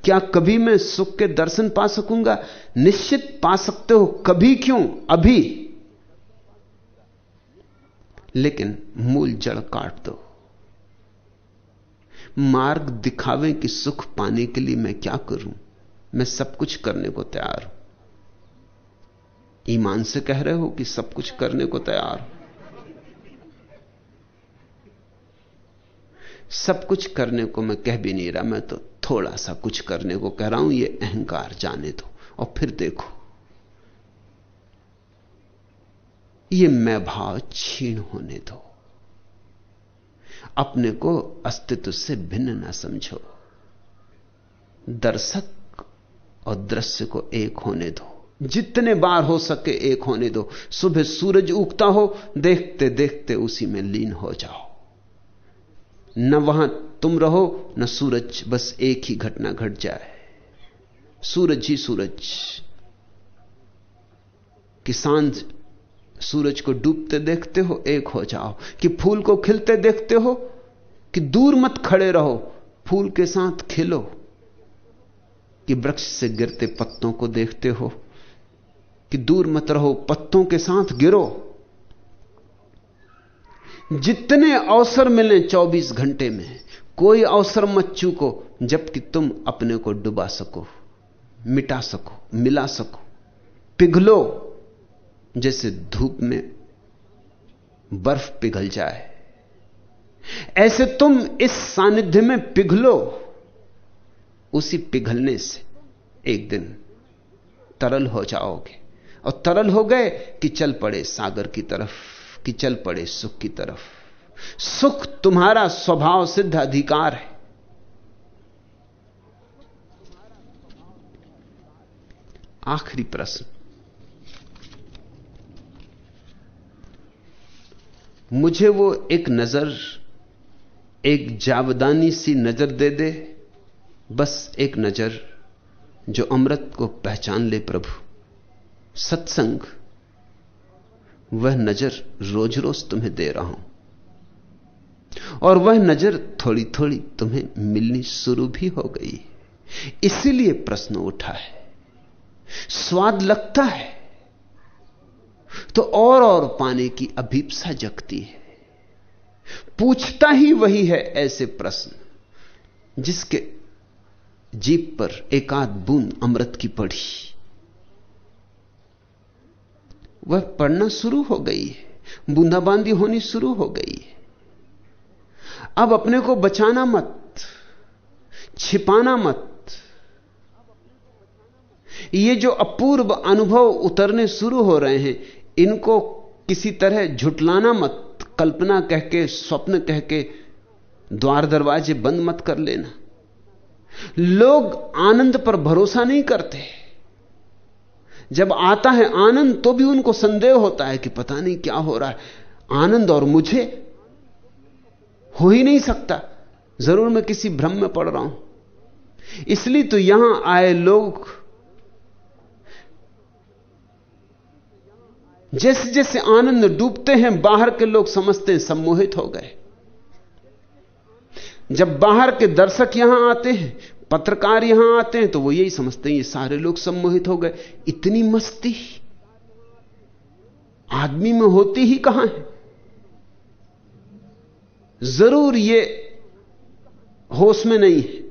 क्या कभी मैं सुख के दर्शन पा सकूँगा? निश्चित पा सकते हो, कभी क्यों? अभी। लेकिन मूल जड़ काट दो। मार्ग दिखावे कि सुख पाने के लिए मैं क्या करूँ? मैं सब कुछ करने को तैयार हूँ। ईमान से कह रहे हो कि सब कुछ करने को तैयार हो। सब कुछ करने को मैं कह भी नहीं रहा, मैं तो थोड़ा सा कुछ करने को कह रहा हूँ, ये अहंकार जाने दो और फिर देखो। ये मैं भाव छीण होने दो। अपने को अस्तित्व से भिन्न ना समझो। दर्शक और दृश्य को एक होने दो। जितने बार हो सके एक होने दो। सुबह सूरज उगता हो देखते देखते उसी में लीन हो जाओ। न वहाँ तुम रहो, न सूरज, बस एक ही घटना घट जाए। सूरज ही सूरज। कि साँझ सूरज को डूबते देखते हो, एक हो जाओ। कि फूल को खिलते देखते हो, कि दूर मत खड़े रहो, फूल के साथ खिलो। कि वृक्ष से गिरते पत्तों को देखते हो, कि दूर मत रहो, पत्तों के साथ गिरो। जितने अवसर मिले 24 घंटे में, कोई अवसर मत चूको, जबकि तुम अपने को डुबा सको, मिटा सको, मिला सको। पिघलो, जैसे धूप में बर्फ़ पिघल जाए। ऐसे तुम इस सानिध्य में पिघलो, उसी पिघलने से एक दिन तरल हो जाओगे। और तरल हो गए कि चल पड़े सागर की तरफ़। कि चल पड़े सुख की तरफ़। सुख तुम्हारा स्वभाव सिद्ध अधिकार है। आखिरी प्रश्न। मुझे वो एक नज़र, एक जावदानी सी नज़र दे दे, बस एक नज़र जो अमृत को पहचान ले प्रभु। सत्संग। वह नज़र रोज रोज तुम्हें दे रहा हूँ। और वह नज़र थोड़ी थोड़ी तुम्हें मिलनी शुरू भी हो गई इसीलिए प्रश्न उठा है। स्वाद लगता है। तो और और पाने की अभीपसा जगती है। पूछता ही वही है ऐसे प्रश्न, जिसके जीप पर एकाध बूंद अमृत की पड़ी। वह पढ़ना शुरू हो गई है। बूंदाबांदी होनी शुरू हो गई है। अब अपने को बचाना मत, छिपाना मत। ये जो अपूर्व अनुभव उतरने शुरू हो रहे हैं, इनको किसी तरह झुटलाना मत, कल्पना कह के स्वप्न कह के द्वार दरवाजे बंद मत कर लेना। लोग आनंद पर भरोसा नहीं करते। जब आता है आनंद तो भी उनको संदेह होता है कि पता नहीं क्या हो रहा है। आनंद और मुझे हो ही नहीं सकता। ज़रूर मैं किसी भ्रम में पड़ रहा हूँ। इसलिए तो यहाँ आए लोग जैसे जैसे आनंद डूबते हैं, बाहर के लोग समझते हैं, सम्मोहित हो गए। जब बाहर के दर्शक यहाँ आते हैं पत्रकार यहाँ आते हैं तो वो यही समझते हैं, ये सारे लोग सम्मोहित हो गए। इतनी मस्ती। आदमी में होती ही कहाँ है? ज़रूर ये होश में नहीं है।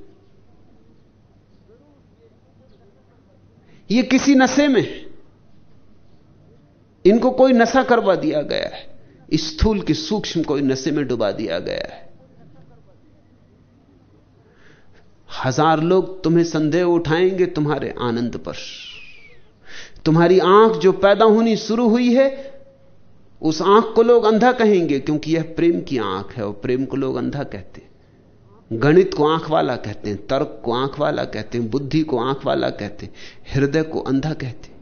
ये किसी नशे में है। इनको कोई नशा करवा दिया गया है। स्थूल की सूक्ष्म कोई नशे में डुबा दिया गया है। हज़ार लोग तुम्हें संदेह उठाएँगे तुम्हारे आनंद पर। तुम्हारी आँख जो पैदा होनी शुरू हुई है, उस आँख को लोग अंधा कहेंगे, क्योंकि यह प्रेम की आँख है, और प्रेम को लोग अंधा कहते हैं। गणित को आँख वाला कहते हैं, तर्क को आँख वाला कहते हैं, बुद्धि को आँख वाला कहते हैं, हृदय को अंधा कहते हैं।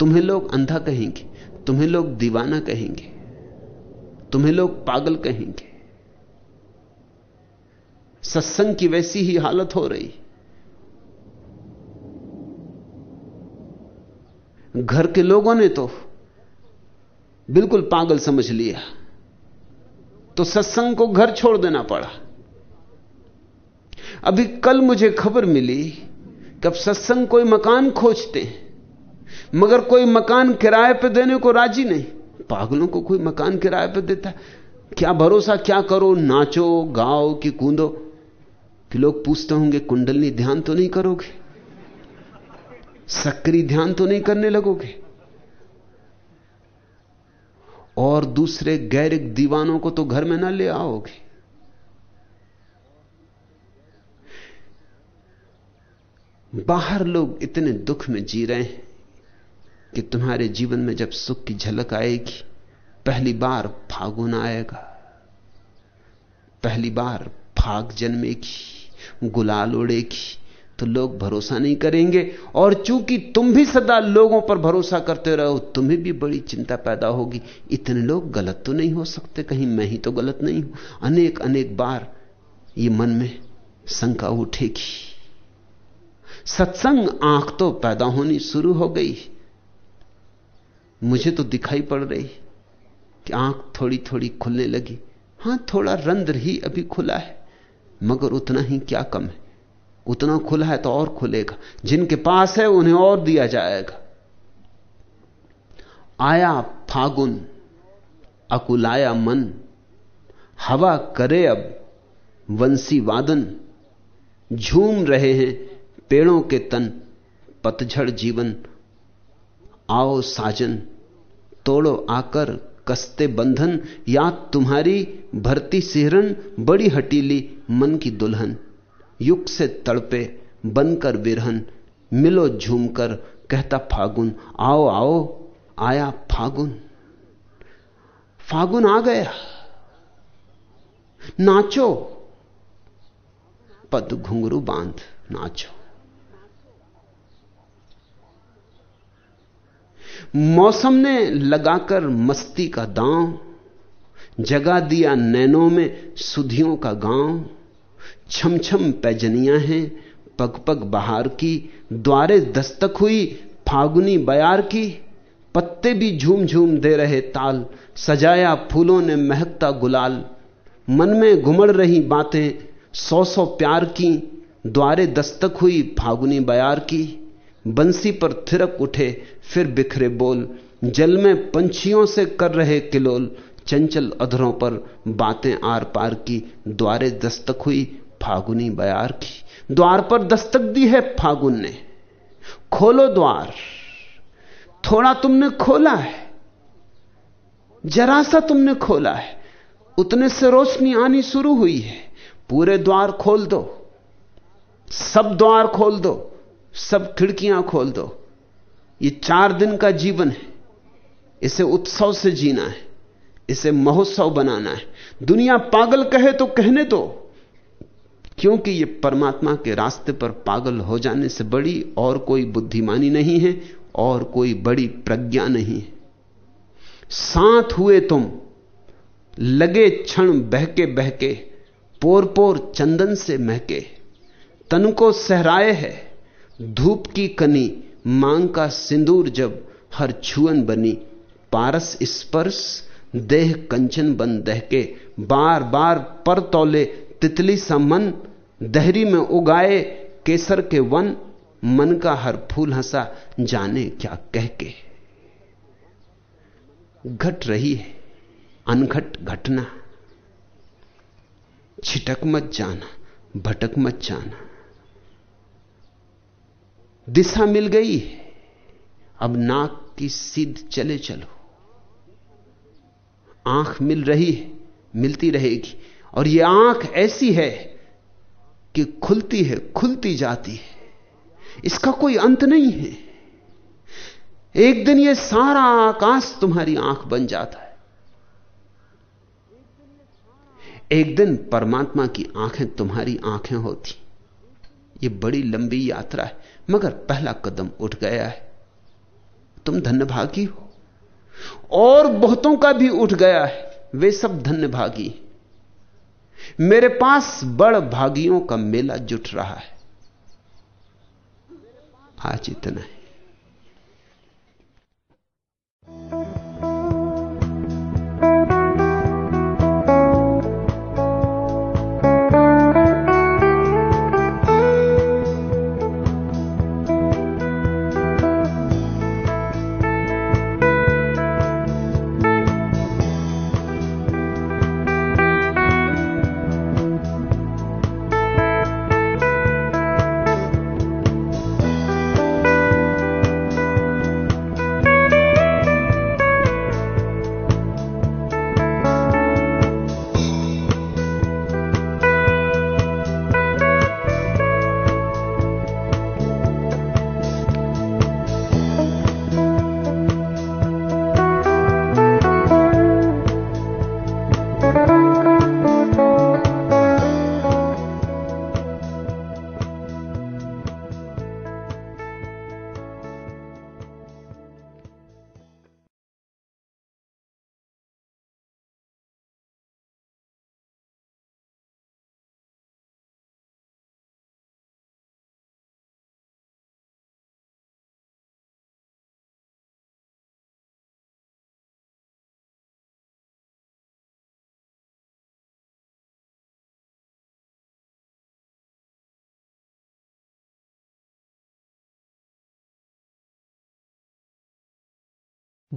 तुम्हें लोग अंधा कहेंगे, तुम्हें लोग दीवाना कहेंगे, तुम्हें लोग पागल कहेंगे। सत्संग की वैसी ही हालत हो रही। घर के लोगों ने तो बिल्कुल पागल समझ लिया। तो सत्संग को घर छोड़ देना पड़ा। अभी कल मुझे खबर मिली कि अब सत्संग कोई मकान खोजते हैं, मगर कोई मकान किराए पर देने को राज़ी नहीं। पागलों को कोई मकान किराए पर देता क्या भरोसा क्या करो? नाचो, गाओ कि कूदो? कि लोग पूछते होंगे, कुंडलनी ध्यान तो नहीं करोगे? सक्रिय ध्यान तो नहीं करने लगोगे? और दूसरे गैरिक दीवानों को तो घर में ना ले आओगे? बाहर लोग इतने दुख में जी रहे हैं कि तुम्हारे जीवन में जब सुख की झलक आएगी, पहली बार फागुन आएगा, पहली बार फाग जन्मेगी। गुलाल उड़ेगी तो लोग भरोसा नहीं करेंगे। और चूँकि तुम भी सदा लोगों पर भरोसा करते रहो, तुम्हें भी बड़ी चिंता पैदा होगी। इतने लोग गलत तो नहीं हो सकते, कहीं मैं ही तो गलत नहीं हूँ। अनेक अनेक बार ये मन में शंका उठेगी। सत्संग आँख तो पैदा होनी शुरू हो गई। मुझे तो दिखाई पड़ रही कि आँख थोड़ी थोड़ी खुलने लगी। हाँ, थोड़ा रंध्र ही अभी खुला है। मगर उतना ही क्या कम है? उतना खुला है तो और खुलेगा। जिनके पास है, उन्हें और दिया जाएगा। आया फागुन, अकुलाया मन, हवा करे अब वंशी वादन। झूम रहे हैं पेड़ों के तन, पतझड़ जीवन। आओ साजन, तोड़ो आकर कसते बंधन या तुम्हारी भरती सिहरन बड़ी हटीली मन की दुल्हन। युग से तड़पे बनकर विरहन, मिलो झूमकर कहता फागुन, आओ आओ, आया फागुन। फागुन आ गया। नाचो। पद घुंघरू बाँध, नाचो। मौसम ने लगाकर मस्ती का दांव, जगा दिया नैनों में सुधियों का गाँव। छम छम पैजनियाँ हैं पग पग बहार की, द्वारे दस्तक हुई फागुनी बयार की। पत्ते भी झूम झूम दे रहे ताल, सजाया फूलों ने महकता गुलाल। मन में घुमड़ रही बातें, सौ सौ प्यार की, द्वारे दस्तक हुई फागुनी बयार की। बंसी पर थिरक उठे फिर बिखरे बोल, जल में पंछियों से कर रहे किलोल, चंचल अधरों पर बातें आर पार की, द्वारे दस्तक हुई फागुनी बयार की। द्वार पर दस्तक दी है फागुन ने। खोलो द्वार। थोड़ा तुमने खोला है। जरा सा तुमने खोला है। उतने से रोशनी आनी शुरू हुई है। पूरे द्वार खोल दो। सब द्वार खोल दो। सब खिड़कियाँ खोल दो। ये चार दिन का जीवन है। इसे उत्सव से जीना है। इसे महोत्सव बनाना है। दुनिया पागल कहे तो कहने दो। क्योंकि ये परमात्मा के रास्ते पर पागल हो जाने से बड़ी और कोई बुद्धिमानी नहीं है और कोई बड़ी प्रज्ञा नहीं है। साथ हुए तुम। लगे क्षण बहके बहके पोर पोर चंदन से महके। तन को सहराए है, धूप की कनी मांग का सिंदूर जब हर छुअन बनी, पारस स्पर्श, देह कंचन बन दहके बार बार पर तौले तितली सा मन, दहरी में उगाए केसर के वन, मन का हर फूल हंसा, जाने क्या कह के घट रही है, अनघट घटना। छिटक मत जाना, भटक मत जाना। दिशा मिल गई है। अब नाक की सीध चले चलो। आँख मिल रही है, मिलती रहेगी। और यह आँख ऐसी है कि खुलती है, खुलती जाती है। इसका कोई अंत नहीं है। एक दिन यह सारा आकाश तुम्हारी आँख बन जाता है। एक दिन परमात्मा की आँखें तुम्हारी आँखें होती। यह बड़ी लंबी यात्रा है। मगर पहला कदम उठ गया है। तुम धन्यभागी हो। और बहुतों का भी उठ गया है। वे सब धन्यभागी मेरे पास बड़ भागियों का मेला जुट रहा है। आज इतना है।